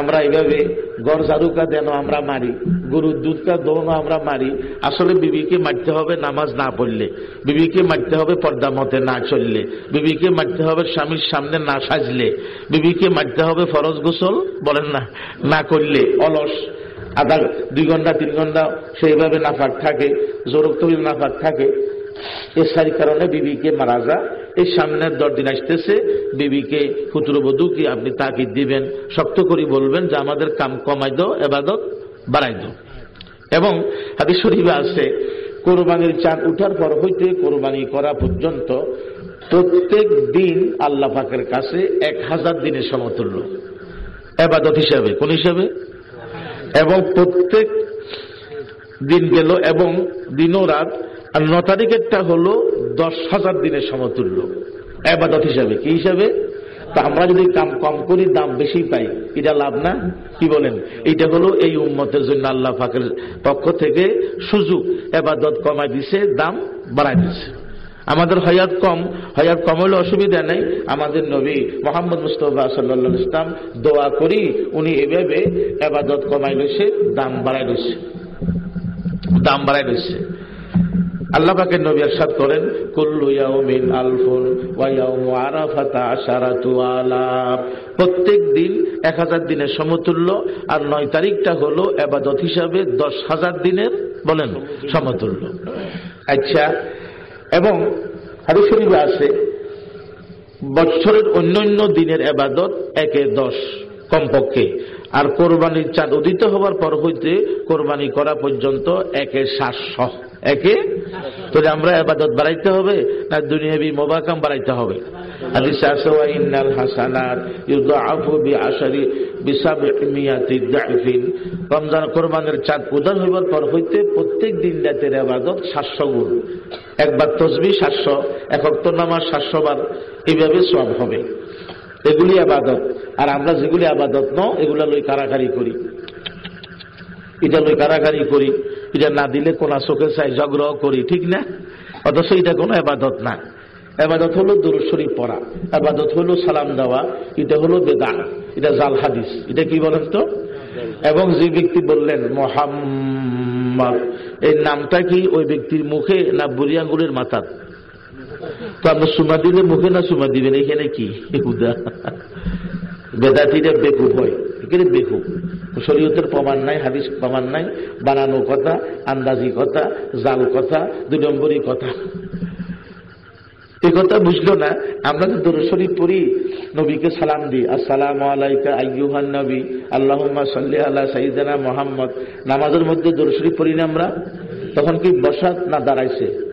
আমরা এইভাবে গড় ঝাড়ুকা দেন আমরা মারি, গরুর দুধটা দোনো আমরা মারি। আসলে বিবিকে মারতে হবে নামাজ না পড়লে, বিবিকে মারতে হবে পর্দা মতে না চললে, বিবিকে মারতে হবে স্বামীর সামনে না সাজলে, বিবিকে মারতে হবে ফরজ গোসল, বলেন না না করলে অলস। আধা দুই ঘণ্টা, তিন ঘণ্টা সেইভাবে নাফাক থাকে জোরক তৈরি নাফাক থাকে। এ সারি কারণে বিবিকে মারা যা। এই সামনের দশ দিন আসতেছে, বিবিকে পুত্রবধূ কি আপনি তাকে দিবেন, শক্ত করে বলবেন যে আমাদের কাম কমাই দো এবাদত বাড়াই দো এবং হাদিস শরীফে আছে, কোরবানির চাঁদ উঠার পর হইতে কোরবানি করা পর্যন্ত প্রত্যেক দিন আল্লাহ পাকের কাছে এক হাজার দিনের সমতুল্য। এবাদত হিসাবে, কোন হিসাবে? এবং প্রত্যেক দিন গেল এবং দিন ও রাত আর ন তারিখেরটা হলো দশ হাজার দিনের সমতুল্য। এবাদত হিসাবে। কি হিসাবে? তা আমরা যদি কাম কম করি, দাম বেশি পাই, এটা লাভ না? কি বলেন? এটা হলো এই উম্মতের জন্য আল্লাহ ফাকের পক্ষ থেকে সুযোগ। এবাদত কমাই দিছে, দাম বাড়াই দিছে। আমাদের হয়াত কম। হয়াত কম হলে অসুবিধা নেই। আমাদের নবী মোহাম্মদ মুস্তফা সাল্লা ইসলাম দোয়া করি, উনি এভাবে এবাদত কমাই লইছে দাম বাড়াই লইছে দাম বাড়াই লইছে আল্লাহ পাকে নবী আরশাদ করেন, কুল্লু ইয়াউমিন আলফুন ওয়া ইয়াউমু আরাফাতা আশারাতু প্রত্যেক দিন এক হাজার দিনের সমতুল্য আর নয় তারিখটা হলো এবাদত হিসাবে দশ হাজার দিনের বলেন সমতুল্য। আচ্ছা এবং হাদিস শরীফে আছে, বছরের অন্যান্য দিনের এবাদত একে দশ কমপক্ষে। আর কোরবানির চাঁদ উদিত হবার পর হইতে কোরবানি করা পর্যন্ত একে সাতশো, একে? তাহলে আমরা এবাদত বাড়াইতে হবে না দুনিয়াবি মোবাকাম বাড়াইতে হবে? কোরবানের চাঁদ হইবার প্রত্যেক দিন আবাদত একবার তসবি এইভাবে সব হবে। এগুলি আবাদত। আর আমরা যেগুলি আবাদত ন, এগুলা লই কারাকারি করি। এটা লই কারাকারি করি। এটা না দিলে কোন চোখে চাই জগ্রহ করি, ঠিক না? অথচ এটা কোনো আবাদত না। আবাদত হলো দরুশরী পড়া। আবাদত হলো সালাম দেওয়া। এটা হলো বেদা এটা জাল হাদিস। এটা কি বলেন তো? এবং যে ব্যক্তি বললেন, মোহাম্মদ এই নামটা কি? ওই ব্যক্তির মুখে না বুড়ি মাথার? তো আপনি সুমা দিলে মুখে না সুমা দিবেন এখানে কি? বেকুব হয়। এখানে বেকুব শরীয়তের প্রমাণ নাই, হাদিস প্রমাণ নাই। বানানো কথা, আন্দাজি কথা, জাল কথা দুই নম্বরই কথা। এই কথা বুঝলো না? আমরা তো দরশরী পড়ি, নবীকে সালাম দিই। আসসালাম আলাইকা আইয়ুহান নবী। আল্লাহুম্মা সাল্লি আলা সাইয়্যিদানা মুহাম্মদ। নামাজের মধ্যে দরশরী পড়ি না আমরা? তখন কি বসাত না দাঁড়াইছে?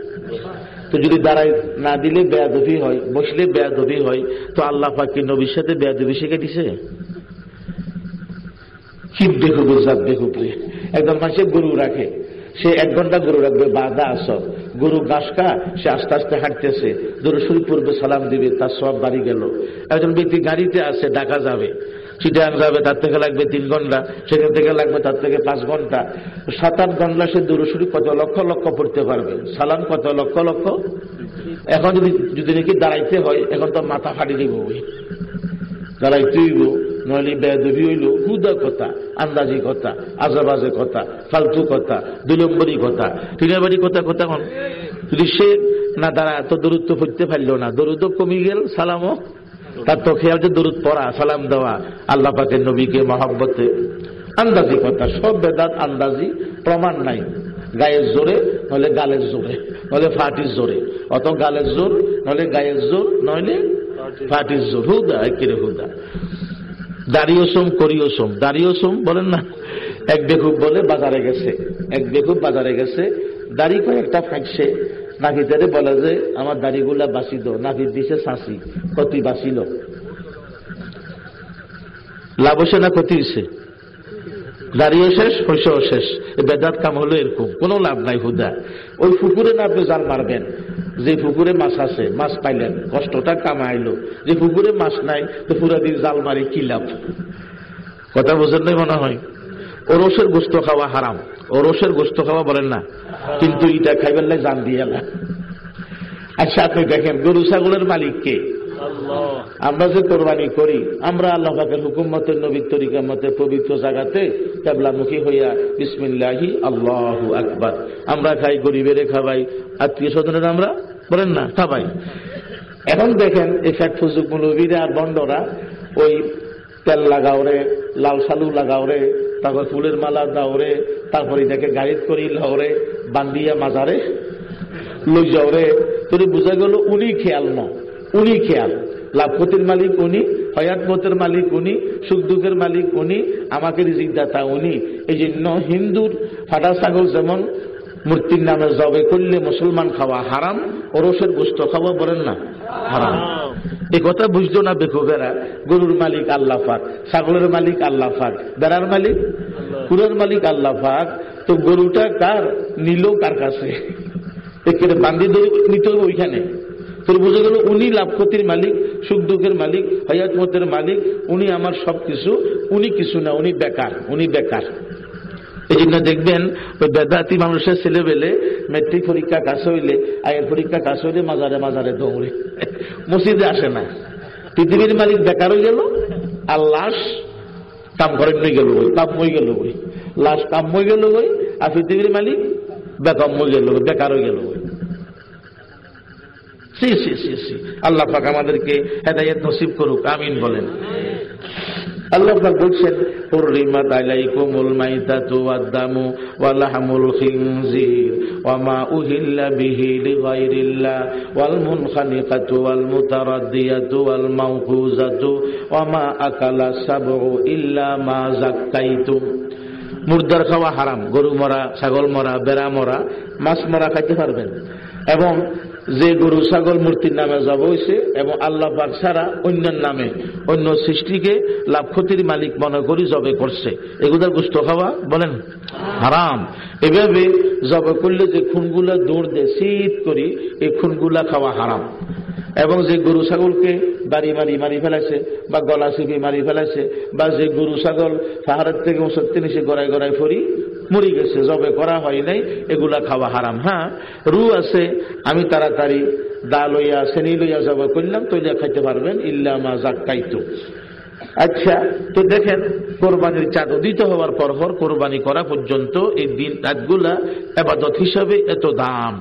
তো যদি দাঁড়াই না দিলে বেয়াদবি হয়, বসলে বেয়াদবি হয়, তো আল্লাহ পাকি নবীর সাথে বেয়াদবি শিখে দিছে কি বেকুব জাত বেকুব একজন মানুষের গরু রাখে, সে এক ঘণ্টা গরু রাখবে, বাধা আস গরু খা সে আস্তে আস্তে হাঁটতেছে। দরুশরী পূর্বে সালাম দিবে, তার সব বাড়ি গেল। একজন ব্যক্তি গাড়িতে আছে ডাকা যাবে। চিটাং যাবে, তার থেকে লাগবে তিন ঘণ্টা, সেখান থেকে লাগবে তার থেকে পাঁচ ঘণ্টা। সাত আট ঘণ্টা সে দূরসুরি কত লক্ষ লক্ষ পড়তে পারবে। সালাম কত লক্ষ লক্ষ? এখন যদি যদি নাকি দাঁড়াইতে হয়, এখন তো মাথা ফাটি দিব ওই দাঁড়াইতে হইব, নইলে বেদবি হইল, হুদা কথা, আন্দাজি কথা, আজাবাজে কথা, ফালতু কথা দুই নম্বরই কথা। তিন কথা কথা হন যদি সে না দাঁড়া এত দূরত্ব পড়তে পারল না। দরুদ কমি গেল, সালামও তার তো খেয়াল যে দূরত পড়া, সালাম দেওয়া, আল্লাহ পাকের নবীকে মহাব্বতে। আন্দাজি কথা, সব বেদাত আন্দাজি, প্রমাণ নাই। গায়ের জোরে, নইলে গালের জোরে, নইলে ফাটির জোরে। অত গালের জোর, নইলে গায়ের জোর, নইলে ফাটির জোর। হুদা কিরে হুদা। দাঁড়িয়ে সোম করিও সোম। দাঁড়িয়ে সোম বলেন না, এক বেকুব বলে বাজারে গেছে। এক বেকুব বাজারে গেছে দাড়ি কয়েকটা ফাঁকছে। নাফিদারে বলে যে আমার দাড়িগুলা বাঁচিল নাফিদ দিছে শাঁসি কতি বাঁচিল লাভ হসে না ক্ষতি হয়েছে দাঁড়িয়ে শেষ, হইসেও শেষ। বেদাত কাম হলো এরকম, কোনো লাভ নাই হুদা। ওই পুকুরে না আপনি জাল মারবেন, যে পুকুরে মাছ আছে, মাছ পাইলেন, কষ্টটা কামাইলো। যে পুকুরে মাছ নাই, তো পুরা দিন জাল মারি, কি লাভ? কথা বোঝেন নাই মনে হয়? ওরসের গোস্ত খাওয়া হারাম। ওরসের গোস্ত খাওয়া বলেন না কিন্তু এটা খাইবেন না জান দিয়ে না আচ্ছা আপনি দেখেন গরু ছাগলের মালিক কে? আমরা যে কোরবানি করি আমরা আল্লাহ পাকের হুকুম মতের নবীর তরিকা মতে পবিত্র জায়গাতে কেবলামুখী হইয়া বিসমিল্লাহি আল্লাহ আকবার। আমরা খাই গরিবের খাবাই আত্মীয় স্বজনের আমরা বলেন না খাবাই এখন দেখেন এই ফ্যাট ফুজুক মুলবিরা আর বন্ডরা ওই তেল লাগাও রে লাল সালু লাগাও রে তারপর ফুলের মালা দাও রে তারপরে এটাকে গাইড করি লহরে, বান্দিয়া মাজারে। লই যাও রে, তোর বোঝা গেল উনি খেয়াল ন, উনি খেয়াল। লাভপতির মালিক উনি, হয়াত মতের মালিক উনি, সুখ দুঃখের মালিক উনি, আমাকে রিজিক দাতা উনি। এই জন্য হিন্দুর ফাটা ছাগল যেমন মূর্তির নামে জবে করলে মুসলমান খাওয়া হারাম ওরসের গোস্ত খাওয়া বলেন না, হারাম। এই কথা বুঝতো না বেকুবেরা, গরুর মালিক আল্লাহ ফাক ছাগলের মালিক আল্লাহ ফাক বেড়ার মালিক কুরের মালিক আল্লাহ ফাক তো গরুটা কার, নিল কার কাছে? এখানে বান্দি নিতে হবে ওইখানে। তোর বুঝে গেল, উনি লাভ ক্ষতির মালিক, সুখ দুঃখের মালিক, হয়াত মতের মালিক, উনি আমার সব কিছু উনি কিছু না, উনি বেকার উনি বেকার। এই জন্য দেখবেন, ওই বেদাতি মানুষের ছেলেবেলে মেট্রিক পরীক্ষা কাছে হইলে, আয়ের পরীক্ষা কাছে হইলে মাজারে মাজারে দৌড়ে। মসজিদে আসে না। পৃথিবীর মালিক বেকার হয়ে গেল, আর লাশ কাম করেন নই গেল বই কাম মই গেল বই লাশ কাম মই গেল বই আর পৃথিবীর মালিক বেকাম মই গেল বেকার হয়ে গেল বই সি সি সি সি। আল্লাহ পাক আমাদেরকে হেদায়ত নসিব করুক, আমিন বলেন। আল্লাহ পাক বলছেন লাহমুল খিনজির ওয়া মা উহিল্লা বিহি লিগাইরিল্লাহ ওয়াল মুনখানিকাতু ওয়াল মুতারাদ্দিয়াতু ওয়াল মাওকুজাতু ওয়া মা আকালা সাবউ ইল্লা মা যাক্কাইতুম মুর্দার খাওয়া হারাম, গরু মরা, ছাগল মরা, বেড়া মরা, মাছ মরা খাইতে পারবেন। এবং যে গরু, ছাগল মূর্তির নামে জব হয়েছে এবং আল্লাহ পাক ছাড়া অন্যের নামে অন্য সৃষ্টিকে লাভ ক্ষতির মালিক মনে করি জবে করছে। এগুলোর গুস্ত খাওয়া বলেন? হারাম। এভাবে জবে করলে যে খুনগুলা দৌড় দেয় শীত করি, এই খুনগুলা খাওয়া হারাম। এবং যে গরু, ছাগলকে বাড়ি মারি মারি ফেলাছে বা গলা চিপি মারি ফেলাছে বা যে গরু, ছাগল পাহাড়ের থেকে সত্যি নিচে গড়াই গড়াই ফরি মরি গেছে, জবে করা হয় নাই, এগুলা খাওয়া হারাম। হ্যাঁ রু আছে, আমি তাড়াতাড়ি দা লইয়া শ্রেণি লইয়া জবে করলাম তৈরিয়া খাইতে পারবেন ইল্লামা জাক্কাইতো আচ্ছা তো দেখেন, কোরবানির চাঁদ উদিত হওয়ার পর পর কোরবানি করা পর্যন্ত এই দিন রাতগুলা এবাদত হিসাবে এত দাম।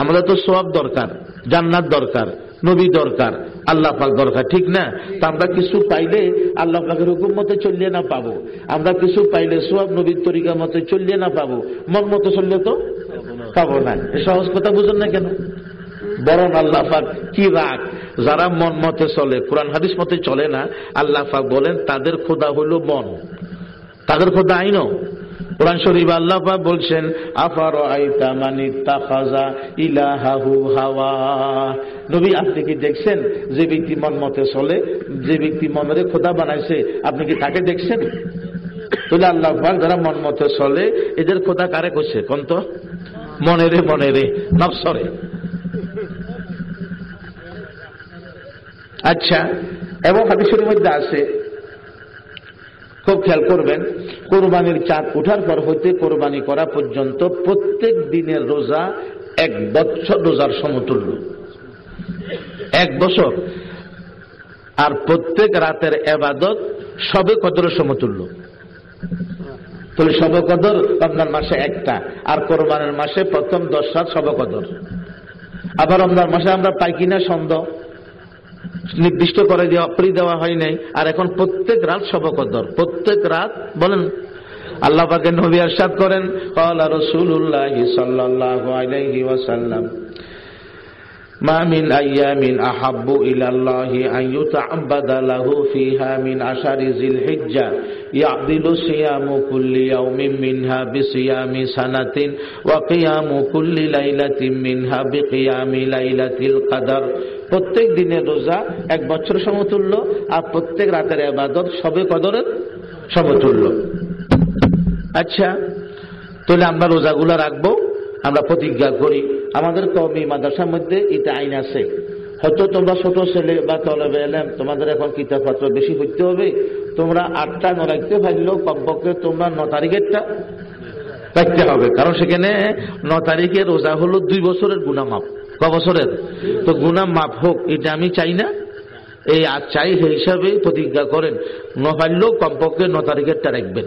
আমাদের তো সব দরকার, জান্নাত দরকার। নবী দরকার। আল্লাহ পাক দরকার, ঠিক না? তা আমরা কিছু পাইলে আল্লাহ পাকের হুকুম মতে চললে না পাবো। আমরা কিছু পাইলে সব নবীর তরিকা মতে চললে না পাবো। মন মতো চললে তো পাবো না। সহজ কথা বুঝুন না কেন? বরং আল্লাহ পাক কি রাগ? যারা মন মতে চলে, কোরআন হাদিস মতে চলে না, আল্লাহ পাক বলেন, তাদের খোদা হলো মন। তাদের খোদা আইনও। কোরআন শরীফ আল্লাহ পাক বলছেন আফার আইতা মানি তাখাজা ইলাহাহু হাওয়া? নবী, আপনি কি দেখছেন যে ব্যক্তি মন মতে চলে, যে ব্যক্তি মনের খোদা বানাইছে, আপনি কি তাকে দেখছেন? তাহলে আল্লাহ পাক যারা মন মতে চলে, এদের খোদা কারে করছে? কোন তো? মনে রে মনে রে নবসরে। আচ্ছা এবং হাদিসের মধ্যে আছে খুব খেয়াল করবেন, কোরবানির চাঁদ উঠার পর হইতে কোরবানি করা পর্যন্ত প্রত্যেক দিনের রোজা এক বছর রোজার সমতুল্য। এক বছর। আর প্রত্যেক রাতের এবাদত সবে কদরের সমতুল্য। তাহলে সবে কদর রমজান মাসে একটা, আর কোরবানের মাসে প্রথম দশ রাত সবে কদর। আবার রমজান মাসে আমরা পাই কিনা সন্দেহ? নির্দিষ্ট করে দেওয়া ফ্রি দেওয়া হয় নাই। আর এখন প্রত্যেক রাত সবকদর প্রত্যেক রাত, বলেন, আল্লাহ পাকে নবী আরশাদ করেন আলাইহি ওয়াসাল্লাম। ما من أيام أحب إلى الله أن يتعبد له فيها من عشر ذي الحجة يعدل صيام كل يوم منها بصيام سنة وقيام كل ليلة منها بقيام ليلة القدر প্রত্যেক দিনের রোজা এক বছর সমতুল্য আর প্রত্যেক রাতের আবাদত সবে কদরের সমতুল্য আচ্ছা তাহলে আমরা রোজাগুলা রাখবো আমরা প্রতিজ্ঞা করি আমাদের কমি মাদ্রাসার মধ্যে এটা আইন আছে। হয়তো তোমরা ছোট ছেলে বা তলবে এলাম, তোমাদের এখন কিতাবপত্র বেশি হইতে হবে, তোমরা আটটা ন রাখতে পারলেও কমপক্ষে তোমরা ন তারিখেরটা রাখতে হবে। কারণ সেখানে ন তারিখে রোজা হলো দুই বছরের গুণা মাপ ক বছরের? তো গুণা মাপ হোক, এটা আমি চাই না। এই আর চাই সেই হিসাবে প্রতিজ্ঞা করেন, ন পারলেও কমপক্ষে ন তারিখেরটা রাখবেন।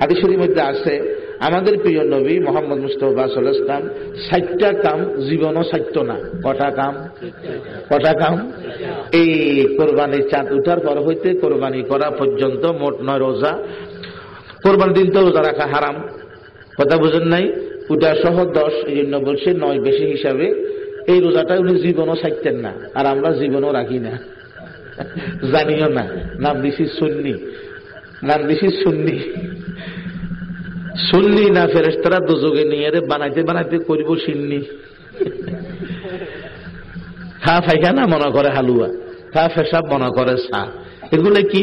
হাদিস শরীফের মধ্যে আছে, আমাদের প্রিয় নবী মোহাম্মদ মুস্তফা ইসলাম ষাটটা কাম জীবনও সাত্য না। কটা কাম? কটা কাম? এই কোরবানির চাঁদ উঠার পর হইতে কোরবানি করা পর্যন্ত মোট নয় রোজা। কোরবানি দিন তো রোজা রাখা হারাম। কথা বুঝেন নাই? উটা সহ দশ, এই জন্য বলছে নয় বেশি হিসাবে। এই রোজাটা উনি জীবনও ছাড়তেন না, আর আমরা জীবনও রাখি না। জানিও না, নাম দিছি সুন্নি। নাম দিছি সুন্নি। সুন্নি না ফেরেস্তারা দুযোগে নিয়ে রে, বানাইতে বানাইতে করিব সিন্নি। খা ফাইখানা মনে করে হালুয়া খা ফেসাব মনে করে চা। এগুলো কি?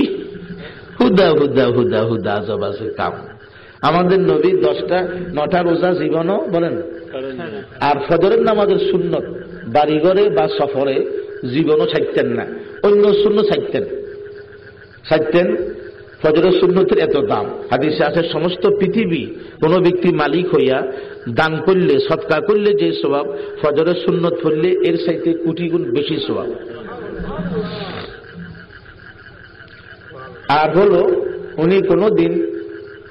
হুদা হুদা হুদা হুদা জবাসে কাম। আমাদের নবী দশটা, নটা রোজা জীবনও বলেন, আর ফজরের নামাজের সুন্নত, বাড়িঘরে বা সফরে জীবনও ছাড়তেন না, অন্য শূন্য ছাড়তেন। ছাড়তেন? ফজরের সুন্নতের এত দাম। হাদিসে আছে, সমস্ত পৃথিবী কোন ব্যক্তি মালিক হইয়া দান করলে, সৎকার করলে যে স্বভাব, ফজরের সুন্নত পড়লে এর সাইতে কোটি গুণ বেশি স্বভাব। আর হলো, উনি কোনো দিন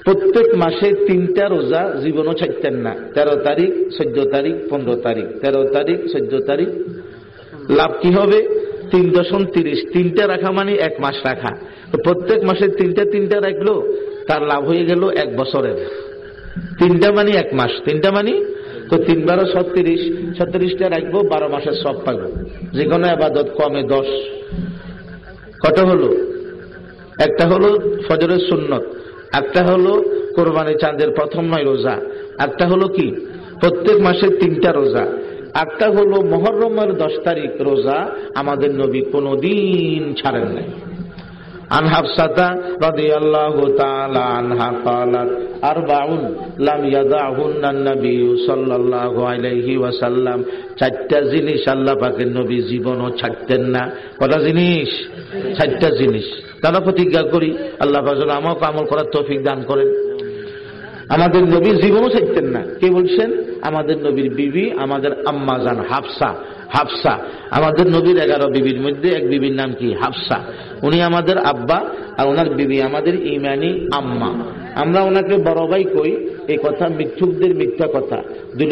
প্রত্যেক মাসে তিনটা রোজা জীবনও ছাড়তেন না। তেরো তারিখ, চোদ্দ তারিখ, পনেরো তারিখ। তেরো তারিখ, চোদ্দ তারিখ। লাভ কি হবে? তিন দশম তিরিশ, তিনটা রাখা মানে এক মাস রাখা। তো প্রত্যেক মাসে তিনটা তিনটা রাখল, তার লাভ হয়ে গেল এক বছরের। তিনটা মানে এক মাস, তিনটা মানে? তো তিন বারো ছত্রিশ, ছত্রিশটা রাখব, বারো মাসের সব পাবো। যে কোনো আবাদত, কমে দশ। কত হলো? একটা হলো ফজরের সুন্নত একটা হলো কোরবানি চাঁদের প্রথম নয় রোজা একটা হলো কি? প্রত্যেক মাসে তিনটা রোজা। একটা হলো মহরমের দশ তারিখ রোজা আমাদের নবী কোনদিন ছাড়েন নাই عن حفصة رضي الله تعالى عنها قالت أربع لم يدعهن النبي صلى الله عليه وسلم চারটা জিনিস আল্লাহ পাকের নবী জীবনও ছাড়তেন না কটা জিনিস চারটা জিনিস তারা প্রতিজ্ঞা করি আল্লাহ পাক যেন আমাকে আমল করার তৌফিক দান করেন আমাদের নবী জীবনও ছাড়তেন না। কে বলছেন? আমাদের নবীর বিবি, আমাদের আম্মা জান, হাফসা হাফসা। আমাদের নবীর এগারো বিবির মধ্যে এক বিবির নাম কি? হাফসা। উনি আমাদের আব্বা আর ওনার বিবি আমাদের ইমানি আম্মা। আমরা ওনাকে বড় ভাই কই, এই কথা মিথ্যুকদের মিথ্যা কথা। দুই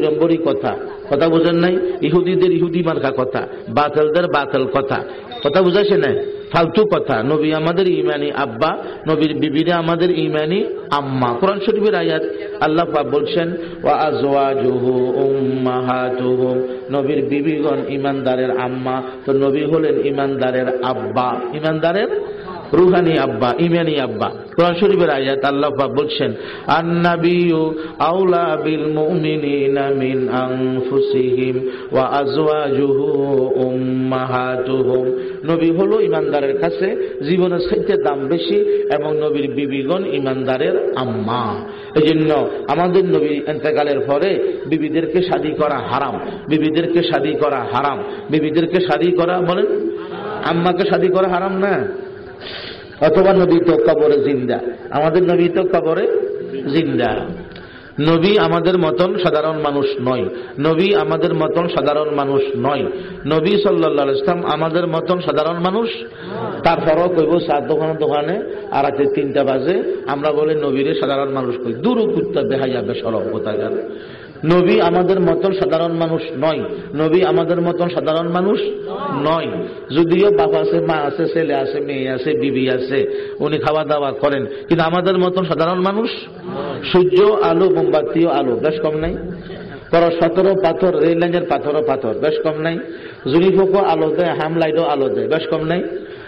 নম্বরই কথা। কথা বোঝেন নাই? ইহুদিদের ইহুদি মার্কা কথা, বাতেলদের বাতেল কথা। কথা বুঝাছে না ফালতু কথা। নবী আমাদের ইমানি আব্বা, নবীর বিবিরা আমাদের ইমানি আম্মা। কোরআন শরীফের আয়াত আল্লাহ বলছেন, ওয়া নবীর বিবিগণ ইমানদারের আম্মা। তো নবী হলেন ইমানদারের আব্বা। ইমানদারের রুহানি আব্বা, ইমানি আব্বা। কোরআন শরীফের আয়াত আল্লাহ পাক বলছেন আন্নাবিয়ু আউলা বিল মুমিনিনা মিন আনফুসিহিম ওয়া আজওয়াজুহু উম্মাহাতুহুম। নবী হলো ইমানদারের কাছে জীবনের চাইতে দাম বেশি এবং নবীর বিবিগণ ইমানদারের আম্মা। এই জন্য আমাদের নবী এতেকালের পরে বিবিদেরকে শাদী করা হারাম, বিবিদেরকে শাদী করা হারাম, বিবিদেরকে শাদী করা বলেন, আম্মাকে শাদী করা হারাম না। অথবা নবী তো কবরে জিন্দা। আমাদের নবী তো কবরে জিন্দা। নবী আমাদের মতন সাধারণ মানুষ নয়। নবী আমাদের মতন সাধারণ মানুষ নয়। নবী সাল্লা ইসলাম আমাদের মতন সাধারণ মানুষ? তারপরও কইব সাত দোকানে দোকানে আর রাতে তিনটা বাজে, আমরা বলে, নবীরে সাধারণ মানুষ কই। দূর কুত্তা বেহাইয়া বেসরব কোথাকার নবী আমাদের মতন সাধারণ মানুষ নয়। নবী আমাদের মতন সাধারণ মানুষ নয়। যদিও বাবা আছে, মা আছে, ছেলে আছে, মেয়ে আছে, বিবি আছে, উনি খাওয়া দাওয়া করেন। কিন্তু আমাদের মতন সাধারণ মানুষ সূর্য, আলো মোমবাতিও আলো, বেশ কম নাই? বড় সতেরো পাথর রেল লাইনের পাথরও পাথর, বেশ কম নাই? জুনিফোকও আলো দেয় হাম লাইটও আলো দেয়, বেশ কম নাই?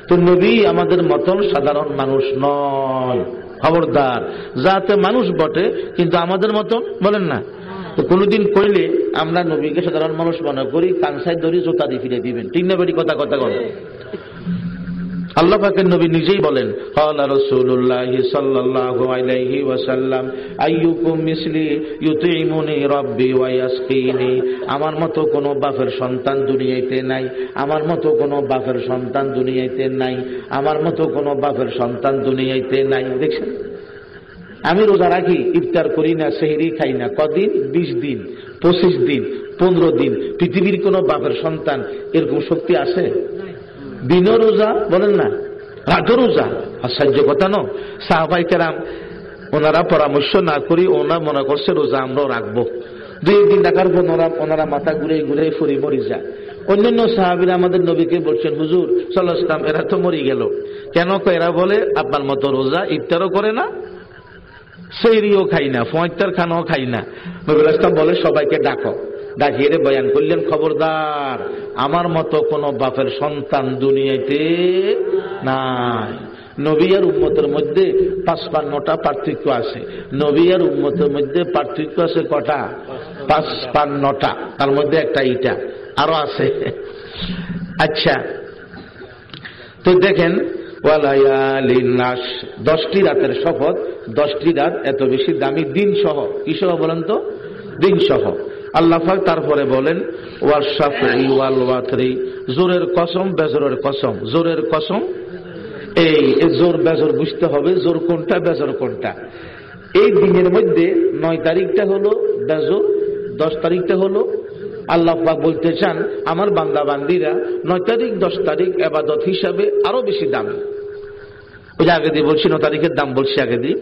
তো নবী আমাদের মতন সাধারণ মানুষ নয়। খবরদার। যাতে মানুষ বটে, কিন্তু আমাদের মতন বলেন না। তো কোনোদিন কইলে আমরা নবীকে সাধারণ মানুষ মনে করি কানসাই দড়ি জোতা দিয়ে ফিরে দিবেন। ঠিক না কথা কথা কথা আল্লাহ পাকের নবী নিজেই বলেন, ক্বালা রাসূলুল্লাহি সাল্লাল্লাহু আলাইহি ওয়াসাল্লাম, আইয়ুকুম মিসলি ইউতিমুনি রাব্বি ওয়া ইয়াসকিনি। আমার মতো কোনো বাপের সন্তান দুনিয়াতে নাই, আমার মতো কোনো বাপের সন্তান দুনিয়াতে নাই, আমার মতো কোনো বাপের সন্তান দুনিয়াতে নাই। দেখছেন? আমি রোজা রাখি, ইফতার করি না, সেহরি খাই না। কদিন? বিশ দিন, পঁচিশ দিন, পনেরো দিন। পৃথিবীর কোন বাপের সন্তান এরকম শক্তি আছে দিন রোজা, বলেন না, রাতও রোজা। আশ্চর্য কথা ন সাহবাই কেরাম, ওনারা পরামর্শ না করি ওনারা মনে করছে রোজা আমরাও রাখব। দুই দিন রাখার পর ওনারা ওনারা মাথা ঘুরে ঘুরে ফুরি মরি যায়। অন্যান্য সাহাবিরা আমাদের নবীকে বলছেন, হুজুর সাল্লাহ ইসলাম এরা তো মরি গেল। কেন এরা বলে, আপনার মতো রোজা ইফতারও করে না সেইরিও খাই না ফোঁয়াত্তর খানাও খাই না। নবুল ইসলাম বলে সবাইকে ডাকো। ডাকিয়ে বয়ান করলেন, খবরদার, আমার মতো কোন বাপের সন্তান দুনিয়াতে নাই। নবিয়ার আর উম্মতের মধ্যে পাঁচপান্নটা পার্থক্য আছে। নবিয়ার আর উম্মতের মধ্যে পার্থক্য আছে কটা? পাঁচপান্নটা। তার মধ্যে একটা ইটা। আরও আছে। আচ্ছা তো দেখেন দশটি রাতের শপথ, দশটি রাত এত বেশি দামি দিন সহ কি সহ বলেন তো? দিন সহ আল্লাহ তারপরে বলেন ওয়াল ওয়াতরি জোরের কসম, বেজরের কসম। জোরের কসম? এই জোর, বেজর বুঝতে হবে, জোর কোনটা, বেজর কোনটা? এই দিনের মধ্যে নয় তারিখটা হলো বেজর, দশ তারিখটা হলো আল্লাহ বলতে চান, আমার বান্দা বান্দিরা নয় তারিখ, দশ তারিখ এবাদত হিসাবে আরও বেশি দাম। ওই যে আগে দিয়ে বলছি, ন তারিখের দাম বলছি আগে দিয়ে।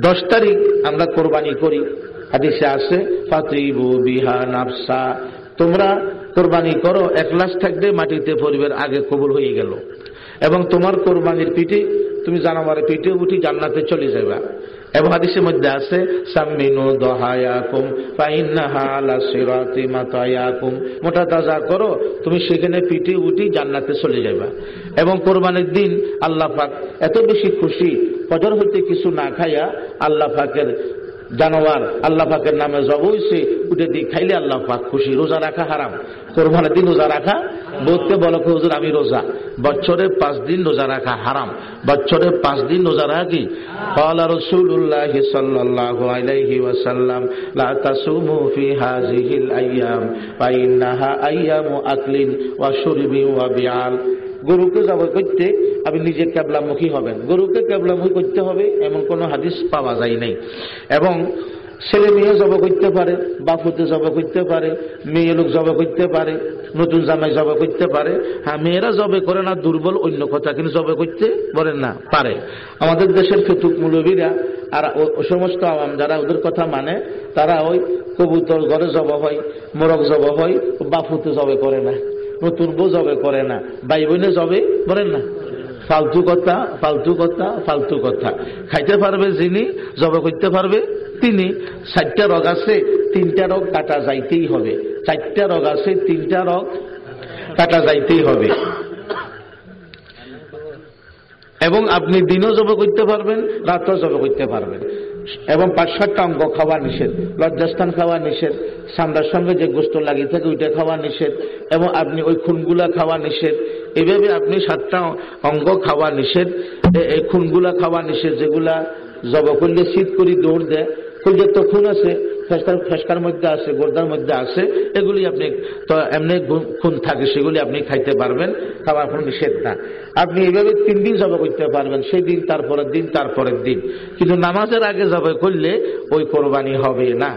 দশ তারিখ আমরা কোরবানি করি। হাদিসে আসে ফাতিবু বিহা নাফসা। তোমরা কোরবানি করো, এক লাশ থাকলে মাটিতে পরিবার আগে কবুল হয়ে গেল। এবং তোমার কোরবানির পিঠে, তুমি জানামারের পিঠে উঠি জান্নাতে চলে যাবে এবং হাদিসের মধ্যে আছে, সাম্মিনু দহায়াকুম, ফাইন্নাহা আলা সিরাতি মাতায়াকুম। মোটা তাজা করো, তুমি সেখানে পিটি উঠি জান্নাতে চলে যাবা এবং কোরবানির দিন আল্লাহ পাক এত বেশি খুশি, ফজর হইতে কিছু না খাইয়া আল্লাহ পাকের জানোয়ার আল্লাহ পাকের নামে জব হইছে উঠে দিয়ে খাইলে আল্লাহ পাক খুশি রোজা রাখা হারাম কোরবানের দিন রোজা রাখা বোধকে বলো হুজুর আমি রোজা বছরে পাঁচ দিন রোজা রাখা হারাম বছরে পাঁচ দিন রোজা রাখি قال رسول الله صلى الله عليه وسلم لا تصوموا في هذه الايام فانها ايام اكل وشرب وبيع গরুকে জবাই করতে আপনি নিজে কেবলামুখী হবেন। গরুকে কেবলামুখী করতে হবে, এমন কোনো হাদিস পাওয়া যায় নাই। এবং ছেলে মেয়ে জব করতে পারে বাপুতে জব করতে পারে, মেয়ে লোক জব করতে পারে, নতুন জামাই জব করতে পারে। হ্যাঁ মেয়েরা জবে করে না, দুর্বল অন্য কথা, কিন্তু জবে করতে বলেন না, পারে। আমাদের দেশের ফেতুক মুলবীরা আর ও সমস্ত আওয়াম যারা ওদের কথা মানে তারা ওই কবুতর ঘরে জব হয়, মোরগ জব হয়, বাপুতে জবে করে না। নতুন বউ জবে করে না। ভাই বোনে জবে বলেন না। ফালতু কথা ফালতু কথা ফালতু কথা। খাইতে পারবে যিনি, জব করতে পারবে তিনি। চারটা রোগ আছে, তিনটা রোগ কাটা যাইতেই হবে। চারটা রোগ আছে, তিনটা রোগ কাটা যাইতেই হবে। এবং আপনি দিনও জব করতে পারবেন, রাতও জব করতে পারবেন। এবং পাঁচ সাতটা অঙ্গ খাওয়া নিষেধ, লজ্জাস্থান খাওয়া নিষেধ, সামরার সঙ্গে যে গোস্ত লাগিয়ে থাকে ওইটা খাওয়া নিষেধ, এবং আপনি ওই খুনগুলা খাওয়া নিষেধ। এভাবে আপনি সাতটা অঙ্গ খাওয়া নিষেধ এই খুনগুলা খাওয়া নিষেধ যেগুলা জব করলে শীত করি দৌড় দেয়। খুঁজে তো খুন আছে ফেসকার ফেসকার মধ্যে আছে, গোর্দার মধ্যে আছে, এগুলি আপনি তো এমনি খুন থাকে, সেগুলি আপনি খাইতে পারবেন, খাবার কোনো নিষেধ না। আপনি এইভাবে তিন দিন জব করতে পারবেন, সেই দিন তারপরের দিন তারপরের দিন। কিন্তু নামাজের আগে জবে করলে ওই কোরবানি হবে না।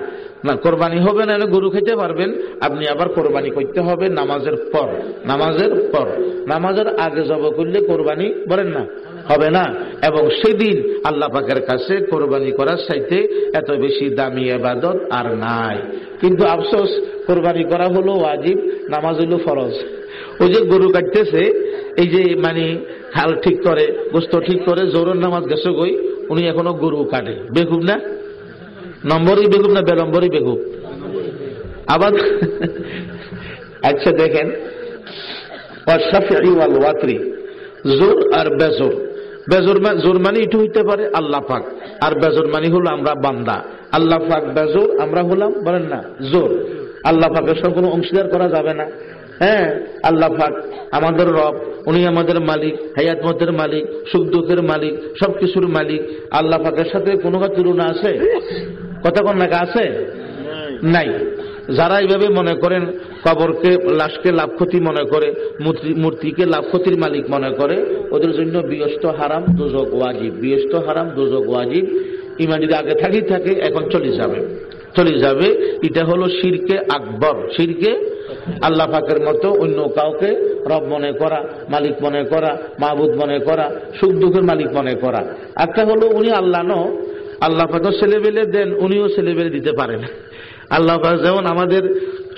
না, কোরবানি হবে না গরু খেতে পারবেন, আপনি আবার কোরবানি করতে হবে নামাজের পর নামাজের পর। নামাজের আগে জব করলে কোরবানি বলেন না? হবে না। এবং সেদিন আল্লাহ পাকের কাছে কোরবানি করার সাইতে এত বেশি দামি এবাদত আর নাই। কিন্তু আফসোস, কোরবানি করা হলো ওয়াজিব, নামাজ হলো ফরজ। ওই যে গরু কাটতেছে, এই যে মানে খাল ঠিক করে, গোস্ত ঠিক করে জোরের নামাজ গেছে গই উনি এখনও গরু কাটে। বেকুব না? নম্বরই বেগুব না বেলম্বরই বেগুব আবার আচ্ছা দেখেন জোর আর বেজোর। বেজোর জোর মানে এটু হইতে পারে আল্লাহ পাক। আর বেজোর মানে হলো আমরা বান্দা। আল্লাহ পাক বেজোর আমরা হলাম বলেন না জোর। আল্লাহ পাকের সঙ্গে কোনো অংশীদার করা যাবে না। হ্যাঁ আল্লাহ পাক আমাদের রব উনি আমাদের মালিক হায়াত মতের মালিক সুখ দুঃখের মালিক সবকিছুর মালিক। আল্লাহ পাকের সাথে কোনো তুলনা আছে? কথা কন্যাকা আছে? নাই। যারা এইভাবে মনে করেন কবরকে, লাশকে লাভ ক্ষতি মনে করে মূর্তিকে লাভ ক্ষতির মালিক মনে করে, ওদের জন্য বিয়স্ত হারাম দুজক ওয়াজিব। বিয়স্ত হারাম দুজক ওয়াজিব। ইমান যদি আগে থাকি থাকে, এখন চলে যাবে। চলে যাবে, এটা হলো শিরকে আকবর। শিরকে আল্লাহ পাকের মতো অন্য কাউকে রব মনে করা, মালিক মনে করা, মাহবুদ মনে করা, সুখ দুঃখের মালিক মনে করা। একটা হলো উনি আল্লাহ ন, আল্লাহ পাক ছেলেবেলে দেন, উনিও ছেলেবেলে দিতে পারেন। আল্লাহ যেমন আমাদের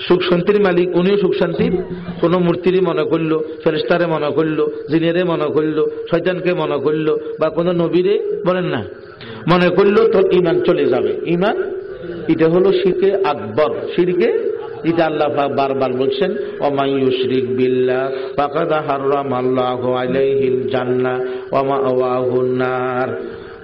সুখ শান্তির মালিক, উনিও সুখ শান্তির। কোন মূর্তিরই মনে করল ফেরেস্তারে মনে করল, জিনেরে মনে করল, শয়তানকে মনে করল, বা কোন নবীরে বলেন না। মনে করল তো ইমান চলে যাবে। ইমান এটা হলো শিরকে আকবর। শিরকে? এটা আল্লাহ বারবার বলছেন অমায়ুশরিক বিল্লাহ, ফাকাদ হারামাল্লাহু আলাইহিল জান্নাহ, ওয়া মাওয়াহুন নার।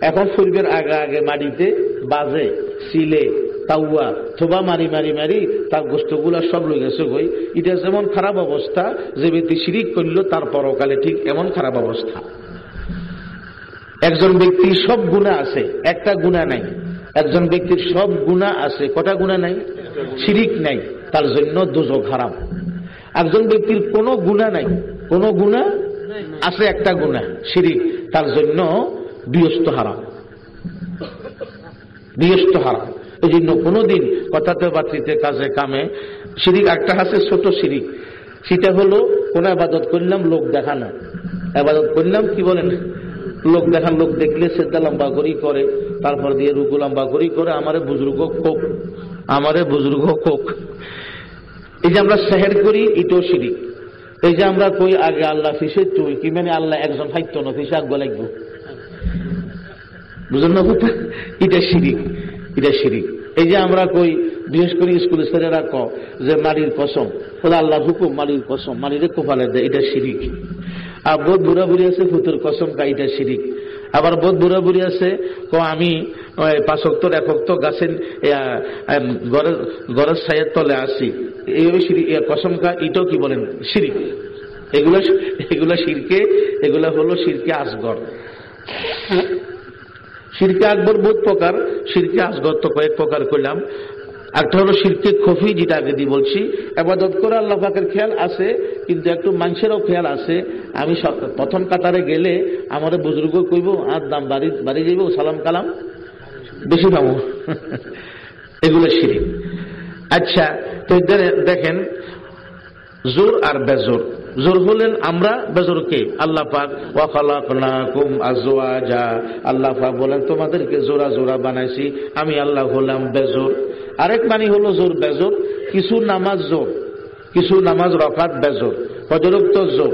এখন ফুলবের আগে আগে মাটিতে বাজে সিলে তাওয়া, থোবা মারি মারি মারি, তার গোষ্ঠগুলা সব লই গেছে গই। এটা যেমন খারাপ অবস্থা, যে ব্যক্তি শিরিক করল, তার পরকালে ঠিক এমন খারাপ অবস্থা। একজন ব্যক্তির সব গুণা আছে, একটা গুণা নাই। একজন ব্যক্তির সব গুণা আছে, কটা গুণা নাই? শিরিক নাই, তার জন্য দুজক হারাম একজন ব্যক্তির কোনো গুণা নাই, কোনো গুণা আছে, একটা গুণা, শিরিক। তার জন্য বিয়স্ত হারাম এই জন্য কোনোদিন কথাতে বাতরিতে কাজে কামে শিরিক, একটা আছে ছোট শিরিক। সেটা হলো, কোন আবাদত করলাম, লোক দেখানো। আবাদত করলাম, কি বলেন? লোক দেখান, লোক দেখলে সেদ্ধা লম্বা করি করে, তারপর দিয়ে রুকু লম্বা করি করে, আমারে বুজুর্গ কোক, আমারে বুজুর্গ কোক। এই যে আমরা সেহের করি, এটাও শিরিক। এই যে আমরা কই, আগে আল্লাহ ফিসে, তুই কি মানে আল্লাহ একজন হাইত্য না, ফিসে আগ লাগবো বুঝলেন না কথা এটা শিরিক এটা শিরিক। এই যে আমরা কই, বিশেষ করে স্কুলের ছেলেরা ক, যে মালির কসম খোদা আল্লাহ হুকুম, মারির কসম, মারিরে কোপালে দেয়, এটা শিরিক। আর বোধ বুড়া বুড়ি আছে ফুতুর কসম কা এটা শিরিক। আবার বোধ বুড়া বুড়ি আছে, ক, আমি পাঁচক্তর একক্ত গাছের গড়ের ছায়ের তলে আসি। এইভাবে কসম কা এটাও কি বলেন? শিরিক। এগুলো এগুলো শিরকে, এগুলো হলো শিরকে আসগর। শিরকে আকবর বহুত প্রকার, শিরকে আসগর তো কয়েক প্রকার করলাম একটা হলো শিরকে খফি, যেটা আগে দিয়ে বলছি। এবাদত করে আল্লাহ পাকের খেয়াল আছে, কিন্তু একটু মানুষেরও খেয়াল আছে। আমি প্রথম কাতারে গেলে আমার বুজুর্গ কইব, আর দাম বাড়ি বাড়ি যাইব, সালাম কালাম? বেশি পাবো। এগুলো শিরিক। আচ্ছা তো দেখেন জোর আর বেজোর। জোর হলেন আমরা বেজোরকে আল্লাহ পাক ওয়াখালাকুম আজওয়াজা। আল্লাহ পাক বলেন তোমাদেরকে জোরা জোরা বানাইছি আমি আল্লাহ হলাম বেজোর। আরেক মানি হলো জোর বেজোর কিছু নামাজ জোর কিছু নামাজ রকাত বেজোর হজরক্ত জোর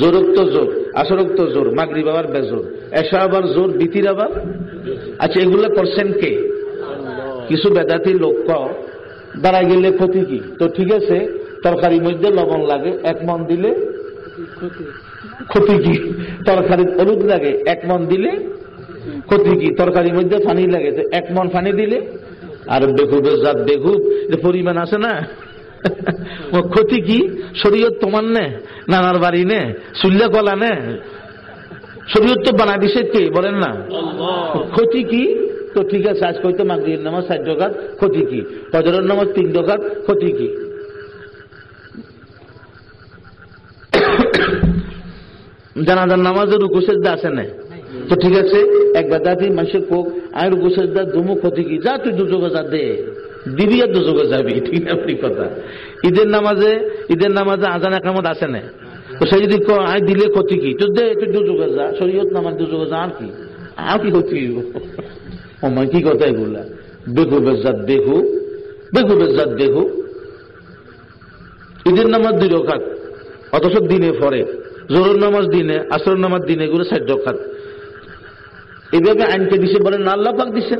জোরক্ত জোর আসরক্ত জোর মাগরি বাবার বেজোর এসা আবার জোর বিতির আবার? আচ্ছা এগুলো করছেন কে? কিছু বেদাতি লোক দাঁড়া গেলে ক্ষতি কি? তো ঠিক আছে তরকারির মধ্যে লবণ লাগে, এক মন দিলে ক্ষতি কি? তরকারি হলুদ লাগে, এক মন দিলে ক্ষতি কি? তরকারির মধ্যে পানি লাগে এক মন পানি দিলে? আর বেকুবের জাত বেকুব পরিমাণ আছে না? ক্ষতি কি? শরীয়ত তোমার নে? নানার বাড়ি নে? সুল্লা কলা নে? শরীয়ত তো বানা দিছে কে? বলেন না। ক্ষতি কি? তো ঠিক আছে আজ কইতে মাগরির নামাজ চার জগাত ক্ষতি কি? ফজরের নামাজ তিন জগাত ক্ষতি কি? জানাজার নামাজের রুকু, সেজদা আছে না? তো ঠিক আছে, এক বেদাতি মানুষের কোক আয় রুকু, সেজদা, দুমুখ ক্ষতি কি? যা তুই দুযোগে যা দে। দিবি আর দুযোগে যাবি, ঠিক আপনি কথা? ঈদের নামাজে ঈদের নামাজে আজান একামত আছে না? তো সে যদি আয়, দিলে ক্ষতি কি? তো দে, তুই দুযোগে যা, শরীয়ত নামাজ দুযোগে যা, আর কি? আর কি ক্ষতি আমার কি কথা এগুলা? বেহু বেজাত বেহু বেহু বেজাত বেহু ঈদের নামাজ দুই রকাত। অথচ দিনে পরে জোরের নামাজ দিনে আসর নামাজ দিনে এগুলো ষাট রকাত এইভাবে আইনকে দিছে বলেন আল্লাহ পাক দিছে।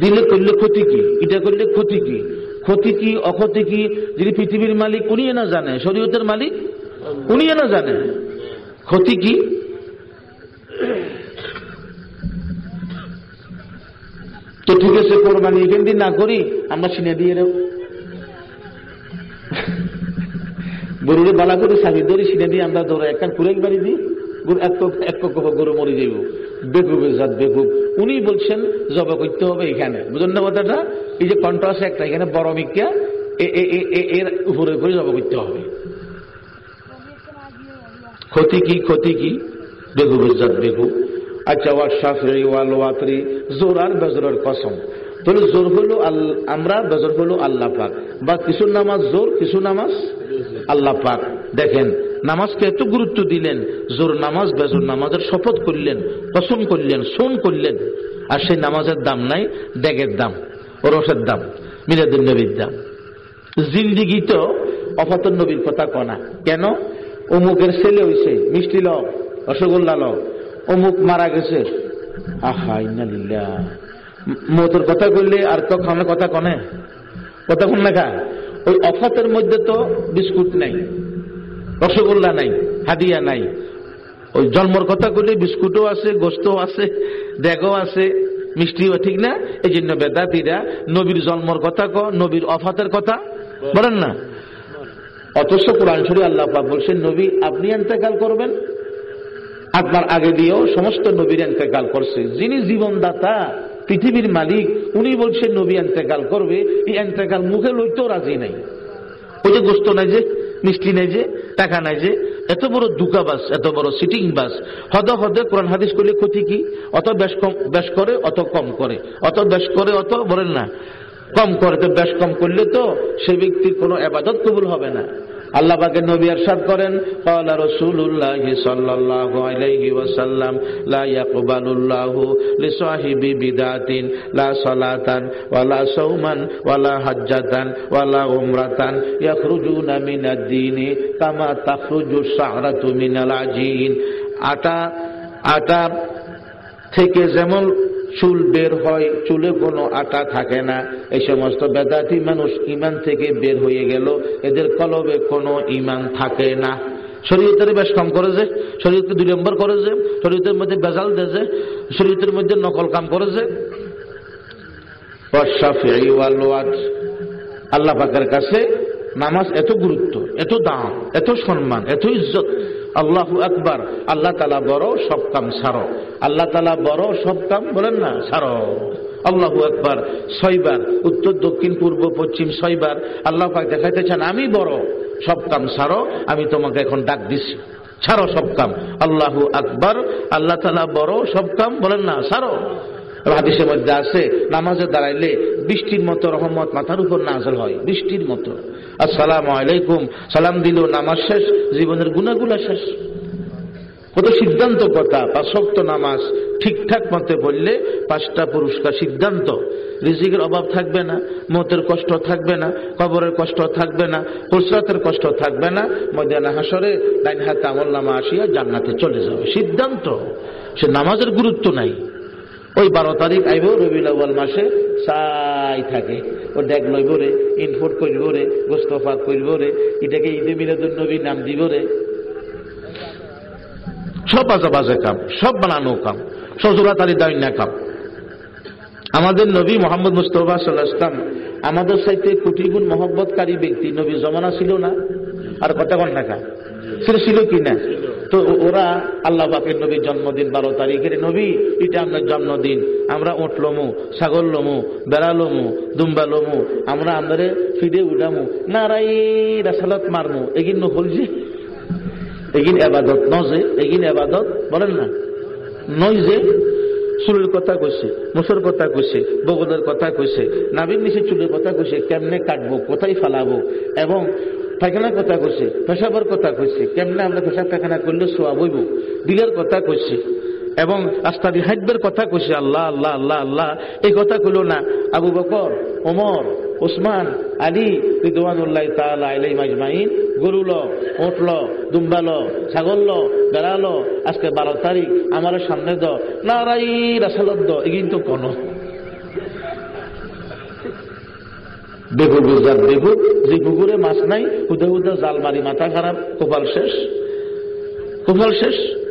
দিলে করলে ক্ষতি কি? এটা করলে ক্ষতি কি? ক্ষতি কি, অক্ষতি কি? যিনি পৃথিবীর মালিক উনি না জানে, শরীয়তের মালিক উনি না জানে, ক্ষতি কি? তো ঠিক আছে, কোরবানি এখান দিন না করি, আমরা সিনে দিয়ে দেব। গরুরে বালা করে সাবি ধরি সিনে দিয়ে আমরা ধরো একটা কুরেক বাড়ি দিই। এক গরু মরে যাইব। বেকুবের জাত বেকুব। উনি বলছেন, জবা করতে হবে এখানে। বুঝলেন না কথাটা? এই যে আছে একটা, এখানে বড় মিকা এর উপরে করে জবা করতে হবে। ক্ষতি কি ক্ষতি কি? বেকুবের জাত বেকুব। আচ্ছা ওয়ার শাফরি ওয়াল ওয়াতরি জোর আর বেজরের কসম। তাহলে জোর হলো আমরা, বেজর হলো আল্লাহ পাক। বা কিছু নামাজ জোর, কিছু নামাজ আল্লাহ পাক। দেখেন, নামাজকে এত গুরুত্ব দিলেন, জোর নামাজ, বেজর নামাজের শপথ করলেন, কসম করলেন সোন করলেন, আর সেই নামাজের দাম নাই ডেগের দাম, রসের দাম মিরাদুল নবীর দাম। জিন্দিগি তো অফাতর নবীর কথা কনা কেন? অমুকের ছেলে হইছে, মিষ্টি ল রসগোল্লা ল অমুক মারা গেছে। আহা ইন্নালিল্লাহ মতর কথা কইলে আর তো খাওয়ানোর কথা কনে? কথা কোন লেখা ওই অফাতের মধ্যে তো বিস্কুট নাই, রসগোল্লা নাই, হাদিয়া নাই। ওই জন্মর কথা কইলে বিস্কুটও আছে গোস্ত আছে দেখও আছে, মিষ্টিও ঠিক না? এই জন্য বেদাতিরা নবীর জন্মর কথা ক নবীর অফাতের কথা বলেন না। অথচ কোরআন শরীফ আল্লাহ বলছেন, নবী, আপনি এন্তেকাল করবেন। আপনার আগে দিয়েও সমস্ত নবীর এন্তেকাল করছে। যিনি জীবনদাতা পৃথিবীর মালিক, উনি বলছেন, নবী এন্তেকাল করবে। এই এন্তেকাল মুখে লইতেও রাজি নাই। ওই যে গোস্ত নাই যে, মিষ্টি নাই যে, টাকা নাই যে, এত বড় দুকা বাস এত বড় সিটিং বাস। হদ হদে কোরআন হাদিস করলে ক্ষতি কি? অত বেশ কম বেশ করে, অত কম করে। অত বেশ করে, অত বলেন না, কম করে। তো বেশ কম করলে তো সে ব্যক্তির কোনো আবাদত কবুল হবে না। আল্লাহ পাকে নবী আরশাদ করেন قال رسول الله صلى الله عليه وسلم لا يقبل الله لصاحب بدعة لا صلاة ولا صوما ولا حجة ولا عمرة يخرجون من الدين كما تخرج الشعرة من العجين আটা আটা থেকে যেমন চুল বের হয়, চুলে কোনো আটা থাকে না। এই সমস্ত বেদাতি মানুষ ইমান থেকে বের হয়ে গেল। এদের কলবে কোনো ইমান থাকে না। শরীয়তের বেশ কম করে যে শরীয়তকে দুই নম্বর করে যে শরীয়তের মধ্যে বেজাল দে যে শরীয়তের মধ্যে নকল কাম করেছে। আল্লাহ পাকের কাছে নামাজ এত গুরুত্ব, এত দাম, এত সম্মান, এত ইজ্জত। আল্লাহ আকবার। আল্লাহ তালা বড়, সব কাম সারো। আল্লাহ তালা বড়, সব কাম বলেন না, সারো। আল্লাহু একবার ছয়বার, উত্তর, দক্ষিণ, পূর্ব, পশ্চিম, ছয়বার আল্লাহ পাক দেখাইতেছেন, আমি বড়, সব কাম ছাড়ো আমি তোমাকে এখন ডাক দিছি। ছাড়ো সব কাম। আল্লাহু আকবার। আল্লাহ তালা বড়, সব কাম বলেন না ছাড়ো হাদিসের মধ্যে আছে নামাজে দাঁড়াইলে বৃষ্টির মতো রহমত মাথার উপর নাজল হয়, বৃষ্টির মতো। আসসালাম আলাইকুম, সালাম দিল, নামাজ শেষ, জীবনের গুণাগুলা শেষ। কত সিদ্ধান্ত কথা পাঁচক্ত নামাজ ঠিকঠাক মতে বললে পাঁচটা পুরস্কার সিদ্ধান্ত। রিজিকের অভাব থাকবে না, মতের কষ্ট থাকবে না, কবরের কষ্ট থাকবে না ফুসরাতের কষ্ট থাকবে না, ময়দানা হাসরে ডাইন হাতে আমল নামা আসিয়া জান্নাতে চলে যাবে। সিদ্ধান্ত, সে নামাজের গুরুত্ব নাই। ওই বারো তারিখ আইব আউ্বাল মাসে চাই থাকে। ও ডেক লইব রে, ইনফোট করব রে গোস্তফাত করব রে, এটাকে ঈদে মিলাদুল নবী নাম দিব রে। সব বাজে কাম, সব বানানো কাম সজুরা তারি দাইন্যা কাম। আমাদের নবী মোহাম্মদ মুস্তফা সাল্লাহ ইসলাম আমাদের সাইতে কোটি গুণ মহব্বতকারী ব্যক্তি নবী জমানা ছিল না? আর কথা কন ছিল কি না? তো ওরা আল্লাহ বাপের নবীর জন্মদিন বারো তারিখের নবী, এটা আপনার জন্মদিন। আমরা ওট লমু, ছাগল লমু, বেড়া লমু, দুম্বা লমু, আমরা আমাদের ফিডে উঠামু নারাই রাসালত মারমু। এগিন নকল যে? এগিন এবাদত নজে এগিন এবাদত বলেন না। নই যে? চুলের কথা কইছে, মুসর কথা কইছে, বগলের কথা কইছে নাবির নিচে চুলের কথা কইছে, কেমনে কাটবো, কোথায় ফালাবো, এবং পায়খানার কথা কইছে, পেশাবার কথা কইছে, কেমনে আমরা পেশাব পায়খানা করলে সোয়া বইব দিলের কথা কইছে, এবং আস্তাবি হাইবের কথা কইছে, আল্লাহ আল্লাহ আল্লাহ আল্লাহ, এই কথা কইল না, আবু বকর, ওমর ওসমান আলী রিদওয়ানুল্লাহ তাআলা আলাইহিম আজমাইন গরু ল ওট ল দুম্বা ল ছাগল ল বেড়া ল আজকে বারো তারিখ, আমার সামনে দ নারাই রাসালত দ এগিন তো কোন। বেগুর গুজরাট বেগুর যে পুকুরে মাছ নাই, হুদে হুদে জাল মারি মাথা খারাপ, কপাল শেষ। কপাল শেষ?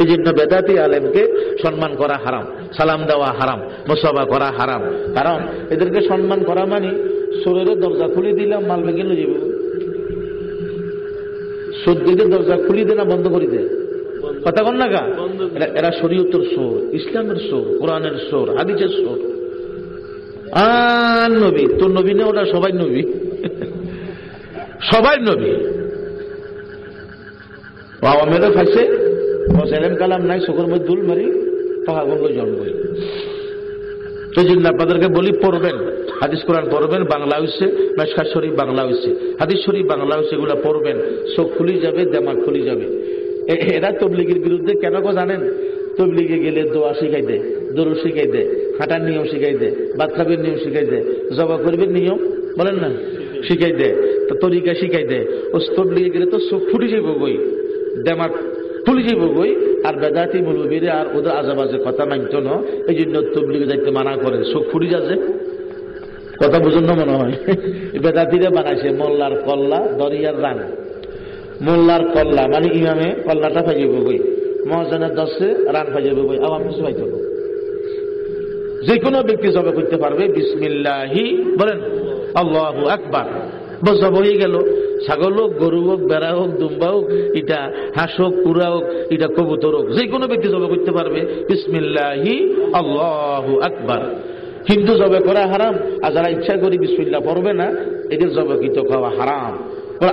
এই জন্য বেদাতি আলেমকে সম্মান করা হারাম, সালাম দেওয়া হারাম মোসাবা করা হারাম। কারণ এদেরকে সম্মান করা মানে শরীরের দরজা খুলে দিলাম, মাল ভেঙে যাব। সদ্যের দরজা খুলি দে না, বন্ধ করি দে। কথা কন না গা? এরা শরীয়তের সোর, ইসলামের সোর, কোরআনের সোর, হাদিসের সোর। আর নবী, তোর নবী না ওরা সবাই নবী? সবাই নবী। বাবা মেরে খাইছে সেলেম কালাম নাই, চোখের মধ্যে দুল মারি পাহাগুলো জন্মই সেই জন্য আপনাদেরকে বলি, পড়বেন, হাদিস কোরআন পড়বেন, বাংলা হয়েছে মেসকা শরীফ বাংলা হয়েছে হাদিস শরীফ বাংলা হয়েছে এগুলো পড়বেন, চোখ খুলি যাবে, দেমাগ খুলি যাবে। এরা তবলিগের বিরুদ্ধে কেন গো জানেন? তবলিগে গেলে দোয়া শিখাই দেয় দরু শিখাই দেয় হাঁটার নিয়ম শিখাই দেয় খাবের নিয়ম শিখাই দেয় জবা করবেন নিয়ম, বলেন না? শিখাই দেয় তো তরিকা শিখাই দেয় ও তবলিগে গেলে তো চোখ ফুটি যাইব বই দেমাগ তুলে যাব বই আর বেদাতি মুলবিরে আর ওদের আজেবাজে কথা মানত না। এই জন্য তবলিগে যাইতে মানা করে। চোখ ফুটি যাচ্ছে। কথা বুঝুন না মনে হয়। বেদাতিরে বানাইছে মোল্লার কল্লা, দরিয়ার রান। মোল্লার কল্লা মানে ইমামে কল্লাটা ফাইযাব বই মহাজনের দশে রান ফাইযাব বই আবার কিছু পাইত যে কোনো ব্যক্তি জবে করতে পারবে। বিসমিল্লাহি, বলেন, আল্লাহ আকবার। বস জব হয়ে গেল। ছাগল হোক গরু হোক বেড়া হোক দুম্বা হোক এটা হাঁস হোক কুড়া হোক এটা কবুতর হোক যে কোনো ব্যক্তি জবে করতে পারবে। বিসমিল্লাহি আল্লাহ আকবার। হিন্দু জবে করা হারাম, আর যারা ইচ্ছা করি বিসমিল্লা পড়বে না, এদের জবে কিন্তু খাওয়া হারাম।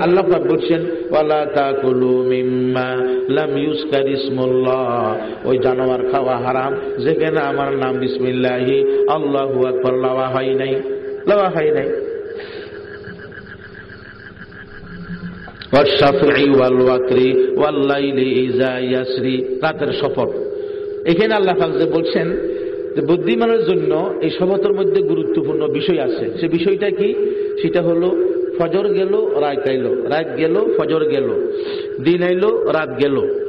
আল্লাহ পাক বলছেন, ওয়ালা তাকুলু মিম্মা লাম ইউজকার ইসমুল্লাহ। ওই জানোয়ার খাওয়া হারাম, যেখানে আমার নাম বিসমিল্লাহি আল্লাহু আকবার লাওয়া হয় নাই, লাওয়া হয় নাই। রাতের শপথ এখানে আল্লাহ যে বলছেন যে বুদ্ধিমানের জন্য এই শপথের মধ্যে গুরুত্বপূর্ণ বিষয় আছে। সে বিষয়টা কি? সেটা হলো ফজর গেল, রাত আইলো। রাত গেল, ফজর গেল। দিন আইলো, রাত গেল।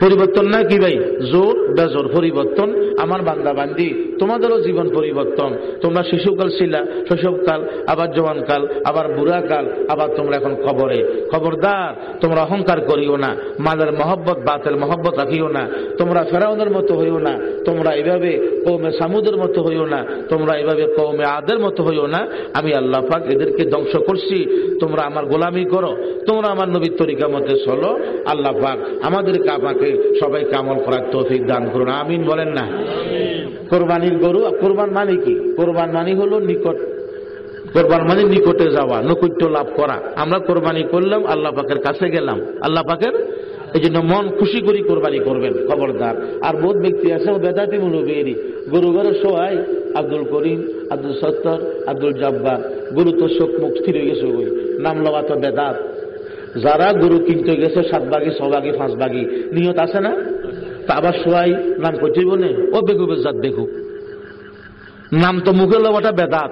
পরিবর্তন না কি ভাই? জোর, বেজোর পরিবর্তন। আমার বান্দা বান্দি, তোমাদেরও জীবন পরিবর্তন। তোমরা শিশুকাল ছিলা, শৈশবকাল, আবার জওয়ানকাল, আবার বুড়াকাল, আবার তোমরা এখন খবরে। খবরদার, তোমরা অহংকার করিও না। মালের মহব্বত, বাতের মহব্বত রাখিও না। তোমরা ফেরাউনের মতো হইও না। তোমরা এভাবে কৌমে সামুদের মতো হইও না। তোমরা এভাবে কৌমে আদের মতো হইও না। আমি আল্লাহ পাক এদেরকে ধ্বংস করছি। তোমরা আমার গোলামি করো। তোমরা আমার নবীর তরিকা মতে চলো। আল্লাহ পাক আমাদেরকে আমাকে আমাকে সবাই কামল করার তৌফিক দান করুন। আমিন বলেন না। কোরবানির গরু, কোরবান মানে কি? কোরবান মানে হলো নিকট, কোরবান মানে নিকটে যাওয়া, নৈকট্য লাভ করা। আমরা কোরবানি করলাম, আল্লাহ পাকের কাছে গেলাম। আল্লাহ পাকের এই জন্য মন খুশি করি কোরবানি করবেন, খবরদার। আর বহুত ব্যক্তি আছে, ও বেদাতি মুলুবিয়েরই গরু ঘরে সোহাই আব্দুল করিম, আব্দুল সত্তর, আব্দুল জব্বার। গরু তো শোক মুখ স্থির হয়ে গেছে ওই। নাম লওয়া তো বেদাত। যারা গরু কিনতে গেছে, সাত বাগি, ছ বাগি, পাঁচ বাগি নিয়ত আছে না? তা আবার সোয়াই নাম করতে বলে, ও বেগু বেজাত দেখু নাম তো মুখে লওয়াটা বেদাত।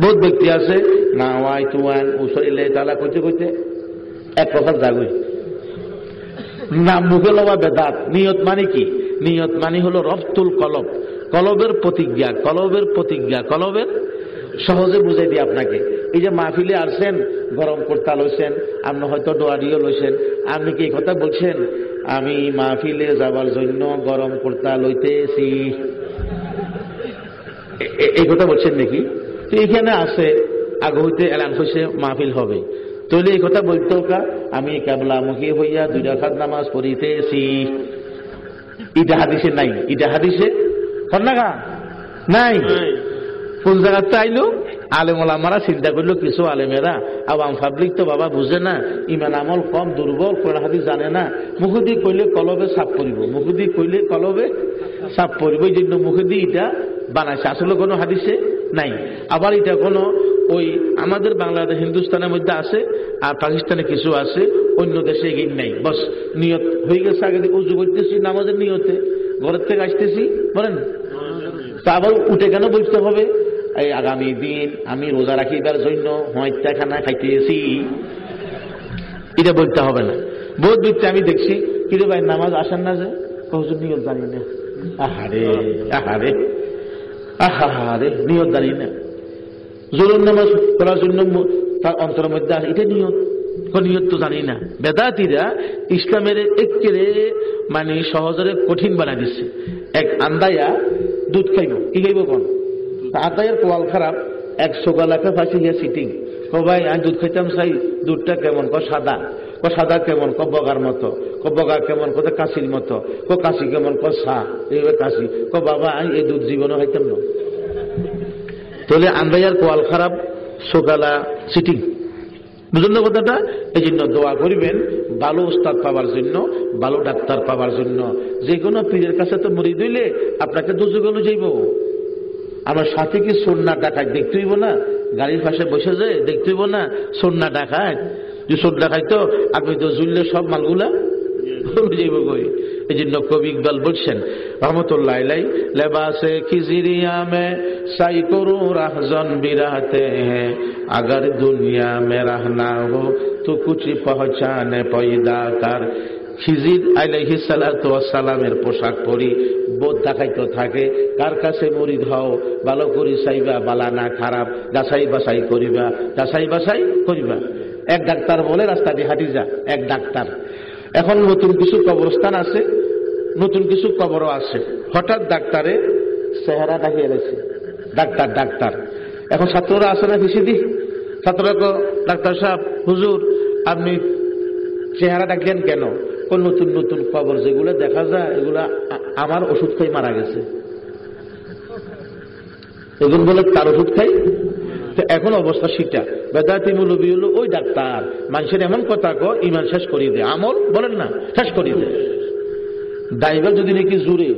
বহুত ব্যক্তি আছে না ওয়াই তুয়ান উসইলে তালা কইতে কইতে এক কথা জাগুই। নাম মুখে লওয়া বেদাত। নিয়ত মানে কি? নিয়ত মানে হলো রফতুল কলব। কলবের প্রতিজ্ঞা কলবের প্রতিজ্ঞা, কলবের সহজে বুঝাই দিই আপনাকে। এই যে মাহফিলে আসছেন, গরম কর্তা লইছেন, আপনি হয়তো ডোয়ারিও লইছেন। আপনি কি কথা বলছেন? আমি মাহফিলে যাবার জন্য গরম কর্তা লইতেছি। এই কথা বলছেন নাকি? তো এখানে আছে, আগে হইতে এলান হয়েছে মাহফিল হবে। তাহলে এই কথা বলতেও কা আমি মুখী হইয়া দুই রাখাত নামাজ পড়িতেছি। ইটা হাদিসে নাই, ইটা হাদিসে? কন্যাগা নাই। কোন জায়গাতে আইলো? আলেম ওলামারা চিন্তা করল, কিছু আলেমেরা, আওয়াম পাবলিক তো বাবা বুঝে না, ইমান আমল কম, দুর্বল, কোরআন জানে না। মুখুদি কইলে কলবে সাপ পরিব মুখুদি কইলে কলবে সাপ পরিব এই জন্য মুখুদি এটা বানাইছে। আসলে কোনো হাদিসে নাই। আবার এটা কোনো ওই আমাদের বাংলাদেশ, হিন্দুস্তানের মধ্যে আছে, আর পাকিস্তানে কিছু আছে, অন্য দেশে এগিয়ে নাই। বস, নিয়ত হয়ে গেছে আগে উজু করতেছি নামাজের নিয়তে। ঘরের থেকে আসতেছি, বলেন? তা আবার উঠে কেন বলতে হবে? এই আগামী দিন আমি রোজা রাখিবার জন্য হয়তা খানা খাইতেছি। এটা বলতে হবে না। বোধ দিচ্ছে আমি দেখছি। কিরে ভাই, নামাজ আসেন না যে? হুজুর নিয়ত জানি না। আহারে আহারে আহারে, নিয়ত জানি না। জরুর নামাজ করার জন্য তার অন্তরের মধ্যে আসে। এটা নিয়ত। নিয়ত তো জানি না। বেদাতিরা ইসলামের একেরে মানে সহজরে কঠিন বানাই দিচ্ছে। এক আন্দায়া দুধ খাইব। কি খাইব কোন? আদায়ের কোয়াল খারাপ, এক সোগালাকে ফাঁসি গিয়ে সিটিং ও ভাই, আমি দুধ খাইতাম, চাই দুধটা কেমন? ক সাদা। ক সাদা কেমন? ক বগার মতো। ক বগা কেমন? কত কাশির মতো। ক কাশি কেমন? ক সা। এইভাবে কাশি। ক বাবা আমি এই দুধ জীবনে খাইতাম না। তাহলে আন্দাইয়ার কোয়াল খারাপ সোগালা সিটিং বুঝলেন কথাটা? এই জন্য দোয়া করিবেন, ভালো উস্তাদ পাওয়ার জন্য, ভালো ডাক্তার পাওয়ার জন্য। যে কোনো পীরের কাছে তো মরি দিলে আপনাকে দুযোগ যাইব আমার সাথে কি সন্না ডাকায় দেখতে হইব না গাড়ির পাশে বসে যায় দেখতে হইব না সন্না ডাকায় যে সোন ডাকাই তো আপনি তো জুললে সব মালগুলা যাইব কই এই জন্য কবি ইকবাল বলছেন রহমতুল্লাহ লেবাসে খিজিরিয়া মে সাই করু রাহজন বিরাতে হ্যাঁ अगर दुनिया में रहना हो तो कुछ पहचाने पैदा कर খিজির আলাইহি সালামের পোশাক পরি, বোধ দেখাইতে থাকে, কার কাছে মরিদ হও ভালো করি চাইবা, বালা না খারাপ, যাচাই বাছাই করিবা, যাচাই বাছাই করিবা। এক ডাক্তার বলে, রাস্তা দিয়ে হাঁটি যা। এক ডাক্তার। এখন নতুন কিছু কবরস্থান আছে, নতুন কিছু কবরও আছে। হঠাৎ ডাক্তারে চেহারা দেখিয়ে গেছে ডাক্তার ডাক্তার। এখন ছাত্ররা আছে না বেশি দি ছাত্ররা ডাক্তার সাহেব, হুজুর, আপনি চেহারা ডাকলেন কোন? নতুন নতুন খবর যেগুলো দেখা যায়, এগুলা আমার ওষুধ খাই মারা গেছে। এগুলো বলে তার ওষুধ খাই? এখন অবস্থা সেটা। বেদাতি মুলবি হলো ওই ডাক্তার। মানুষের এমন কথা ক ইমান শেষ করিয়ে দেয় আমল বলেন না, শেষ করিয়ে দেয় ড্রাইভার যদি নাকি জুড়ে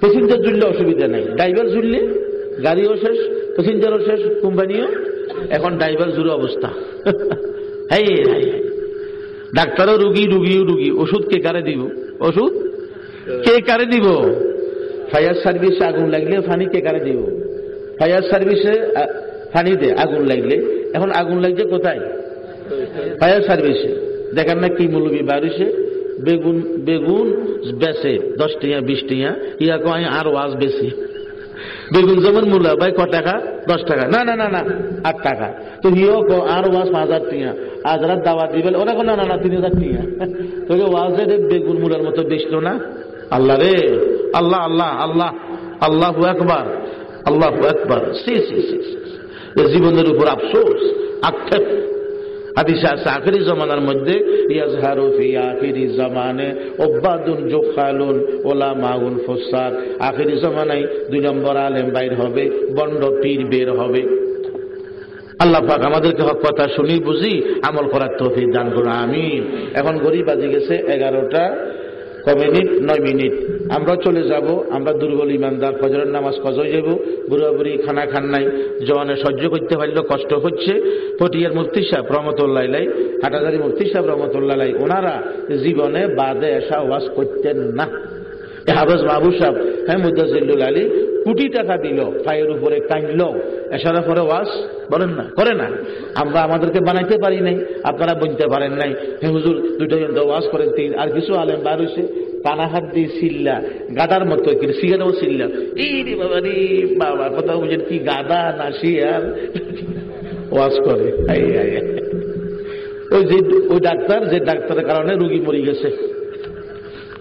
প্যাসেঞ্জার জুড়লে অসুবিধা নাই। ড্রাইভার জুড়লে গাড়িও শেষ প্যাসেঞ্জারও শেষ, কোম্পানিও। এখন ড্রাইভার জুড়ে অবস্থা। হ্যাঁ। ডাক্তারও রুগী, রুগীও রুগী। ওষুধ কে কারে দিব? ওষুধ? কে কারে দিব? ফায়ার সার্ভিসে আগুন লাগলে ফানি কে কারে দিব? ফায়ার সার্ভিসে ফানিতে আগুন লাগলে। এখন আগুন লাগছে কোথায়? ফায়ার সার্ভিসে। দেখেন না কি মূল্য বাড়িছে বেগুন বেগুন বেসে দশ টিয়া, বিশ টিয়া। ইয়া কয় আর ওয়াজ বেশি। বেগুন যেমন মূল্য, ভাই ক টাকা? দশ টাকা। না না না না, আট টাকা। তো হিও আর ওয়াজ পাঁচ হাজার টিয়া। আজ রাত দাওয়া দিবেন, ওরা কোনো না না, তিন হাজার তোকে ওয়াজের বেগুন মূলের মতো বেচলো না? আল্লাহ রে, আল্লাহ আল্লাহ আল্লাহ আল্লাহ একবার আল্লাহ একবার জীবনের উপর আফসোস, আক্ষেপ। হাদিসে জমানার মধ্যে আখিরি জামানে জোখালুন ওলা ফোসাদ। আখেরি জমানায় দুই নম্বর আলেম বাইর হবে, বন্ড পীর বের হবে। আল্লাহ পাক আমাদেরকে হক কথা শুনি বুঝি আমল করার তৌফিক দান করুন, আমিন। এখন গরিব বাজে গেছে, এগারোটা ক মিনিট নয় মিনিট। আমরা চলে যাব, আমরা দুর্বল ইমানদার, ফজরের নামাজ কজয় যাব বুড়া বুড়ি খানা খান নাই, জওয়ানে সহ্য করতে পারলেও কষ্ট হচ্ছে। পটিয়ার মুফতি সাহেব রহমতুল্লাহ হাটাজারি মুফতি সাহেব রহমতুল্লাহ ওনারা জীবনে বাদে এসা ওয়াজ করতেন না। হাফেজ মাহবুব সাহেব হ্যাঁ মুদাজিল্লুল আলী কোটি টাকা দিল, পায়ের উপরে কাঁদল। এসারা পরে ওয়াজ বলেন না? করে না। আমরা আমাদেরকে বানাইতে পারি নাই, আপনারা বুঝতে পারেন নাই। হে হুজুর দুটো ওয়াজ করেন, তিন আর কিছু আলেম বার হয়েছে কানা হাত দিয়ে সিল্লা, গাদার মতো সিগারেও সিল্লা। এই বাবা রে, বাবা, কথা বুঝেন কি গাদা না শিয়াল? ওয়াজ করে। ওই যে ওই ডাক্তার, যে ডাক্তারের কারণে রুগী মরে গেছে।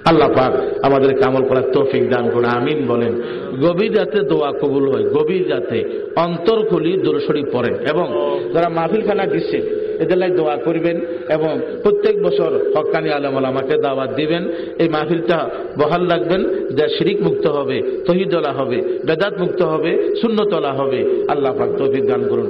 আল্লাহ পাক আমাদের কামল করার তৌফিক দান করে আমিন বলেন। গভীর রাতে দোয়া কবুল হয়, গভীর রাতে অন্তর খুলি দূরসরি পড়েন এবং যারা মাহফিল খানা দিচ্ছে, এদের লাই দোয়া করবেন এবং প্রত্যেক বছর হকানি আলম আমাকে দাওয়াত দিবেন। এই মাহফিলটা বহাল রাখবেন, যা শিরিক মুক্ত হবে, তহিদলা হবে, বেদাত মুক্ত হবে শূন্যতলা হবে। আল্লাহ পাক তৌফিক দান করুন।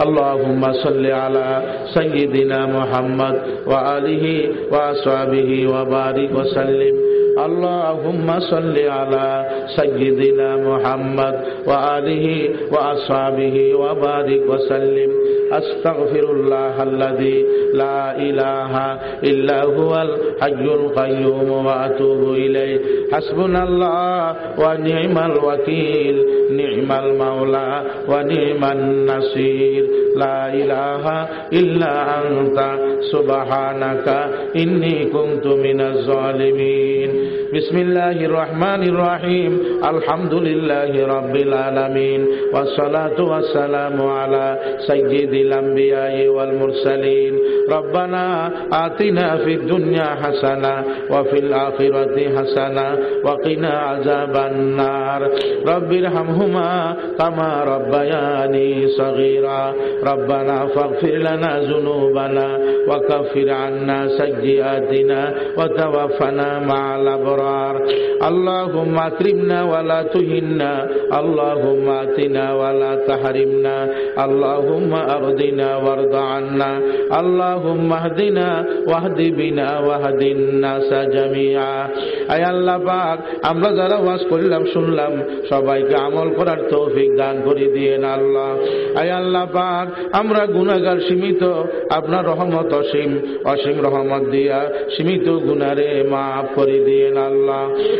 اللهم صل على سيدنا محمد وآله وأصحابه وبارك وسلم. اللهم صل على سيدنا محمد وآله وأصحابه وبارك وسلم. أستغفر الله الذي لا إله إلا هو الحي القيوم وأتوب إليه. حسبنا الله ونعم الوكيل. نعم المولى ونعم النصير. لا إله إلا أنت. سبحانك إني كنت من الظالمين. بسم الله الرحمن الرحيم الحمد لله رب العالمين والصلاة والسلام على سيد الأنبياء والمرسلين ربنا آتنا في الدنيا حسنة وفي الآخرة حسنة وقنا عذاب النار رب ارحمهما كما ربياني صغيرا ربنا فاغفر لنا ذنوبنا وكفر عنا سيئاتنا وتوفنا مع الأبرار اللهم أكرمنا ولا تهنا اللهم آتنا ولا تحرمنا اللهم أرضنا وارض عنا اللهم اهدنا واهد بنا واهد الناس جميعا أي الله পাক আমরা যারা ওয়াজ করলাম শুনলাম সবাইকে আমল করার তৌফিক দান করে দিয়েন আল্লাহ আয় আল্লাহ পাক আমরা গুনাগার সীমিত আপনার রহমত অসীম অসীম রহমত দিয়া সীমিত গুনারে মাফ করে দিয়েন আল্লাহ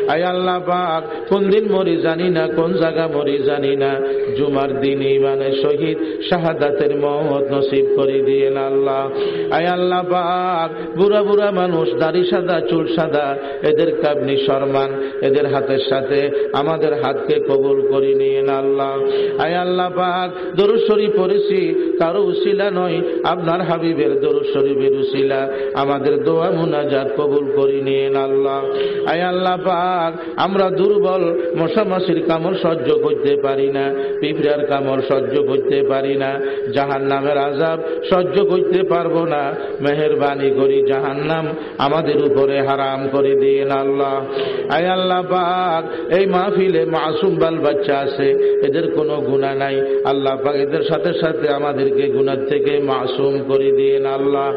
আয় আল্লাহ পাক, কোন দিন মরি জানি না, কোন জায়গা মরি জানি না। জুমার দিন ইমানে শহীদ শাহাদাতের মহৎ নসিব করে দিয়েন আল্লাহ। আয় আল্লাহ পাক, বুড়া বুড়া মানুষ, দাড়ি সাদা, চুল সাদা, এদের কাবনি সম্মান এদের হাতের সাথে আমাদের হাতকে কবুল করে নিয়েন আল্লাহ। আয় আল্লাহ পাক দরুশ্বরী পড়েছি, কারও উশিলা নয়, আপনার হাবিবের দরুদ শরীফের উশিলা। আমাদের দোয়া মুনাজাত কবুল করে নিয়েন আল্লাহ। আয় আল্লাহ পাক, আমরা দুর্বল মশামাসির কামড় সহ্য করতে পারি না, পিঁপড়ার কামড় সহ্য করতে পারি না জাহান নামের আজাব সহ্য করতে পারব না। মেহরবানি করি জাহান নাম আমাদের উপরে হারাম করে দিয়েন আল্লাহ। আয় আল্লাহ পাক, এই মাহফিলে মাসুম বাল বাচ্চা আছে, এদের কোনো গুণা নাই। আল্লাহ পাক এদের সাথে সাথে আমাদেরকে গুণার থেকে মাসুম করে দিয়েন আল্লাহ।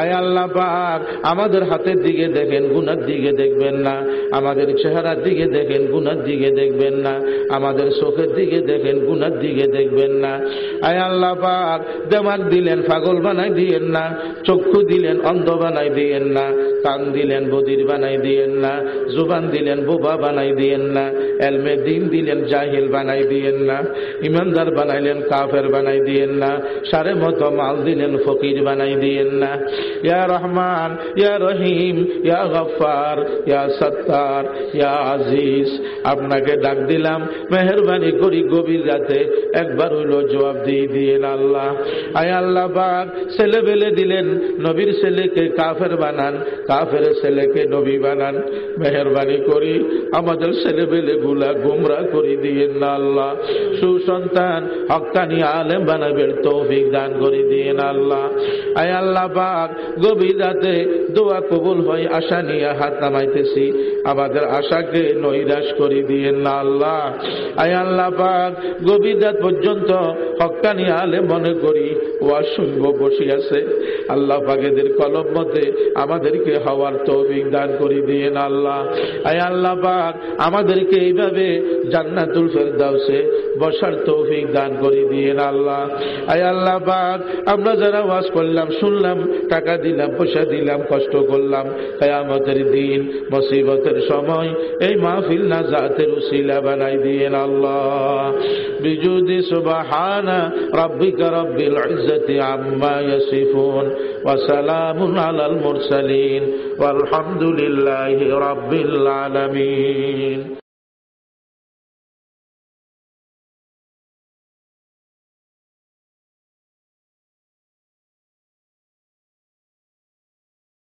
আয় আল্লাহ পাক, আমাদের হাতের দিকে দেখেন গুণার দিকে দেখবেন না। আমাদের চেহারার দিকে দেখেন গুনার দিকে দেখবেন না। আমাদের চোখের দিকে দেখেন গুনার দিকে দেখবেন না। আয় আল্লাহ পাক দেমাগ দিলেন, পাগল বানাই দিয়েন না। চক্ষু দিলেন, অন্ধ বানাই দিয়েন না। কান দিলেন, বদির বানাই দিয়েন না। জুবান দিলেন, বোবা বানাই দিয়েন না। এলমে দিন দিলেন, জাহিল বানাই দিয়েন না। ইমানদার বানাইলেন, কাফের বানাই দিয়েন না। সারে মতো মাল দিলেন, ফকির বানাই দিয়েন না। ইয়া রহমান, ইয়া রহিম, ইয়া গফার ইয়া সত্তার ইয়া আজিজ, আপনাকে ডাক দিলাম। মেহরবানি করি গভীর রাতে, একবার হইল জবাব দিয়ে দিয়েন আল্লাহ। আয় আল্লাহ বাগ ছেলে বেলে দিলেন, নবীর ছেলেকে কাফের বানান, কাফের ছেলেকে নবী বানান। মেহরবানি করি, আমাদের ছেলে বেলে গুলা গুমরা করে দিয়েন না আল্লাহ। সুসন্তান, হকানি আলেম বানাবেন তৌফিক দান করে দিয়েন আল্লাহ। আয় আল্লাহ বাগ গভীর রাতে দোয়া কবুল হয়, আশা নিয়ে হাত নামাইতেছি। আমাদের আশাকে নৈরাশ করে দিয়েন না আল্লাহ। আয় আল্লাহ পাক গভীর রাত পর্যন্ত হকানি আলে মনে করি ওয়া শুনব বসে আছে। আল্লাহ পাকেদের কলম মতে আমাদেরকে হওয়ার তৌফিক দান করে দিয়েন আল্লাহ। আয় আল্লাহ পাক, আমাদেরকে এইভাবে জান্নাতুল ফেরদাউসে বসার তৌফিক দান করে দিয়েন আল্লাহ। আয় আল্লাহ পাক, আমরা যারা ওয়াজ করলাম, শুনলাম, টাকা দিলাম, পয়সা দিলাম, কষ্ট করলাম, কেয়ামতের দিন খেদমতের সময় এই মাহফিল না জাতের উসিলা বানাই দিয়েন আল্লাহ। বিজুদি সুবাহানা রব্বিকা রব্বিল ইজ্জতি আম্মা ইয়াসিফুন ওয়া সালামুন আলাল মুরসালিন। ওয়ালহামদুলিল্লাহি রব্বিল আলামিন।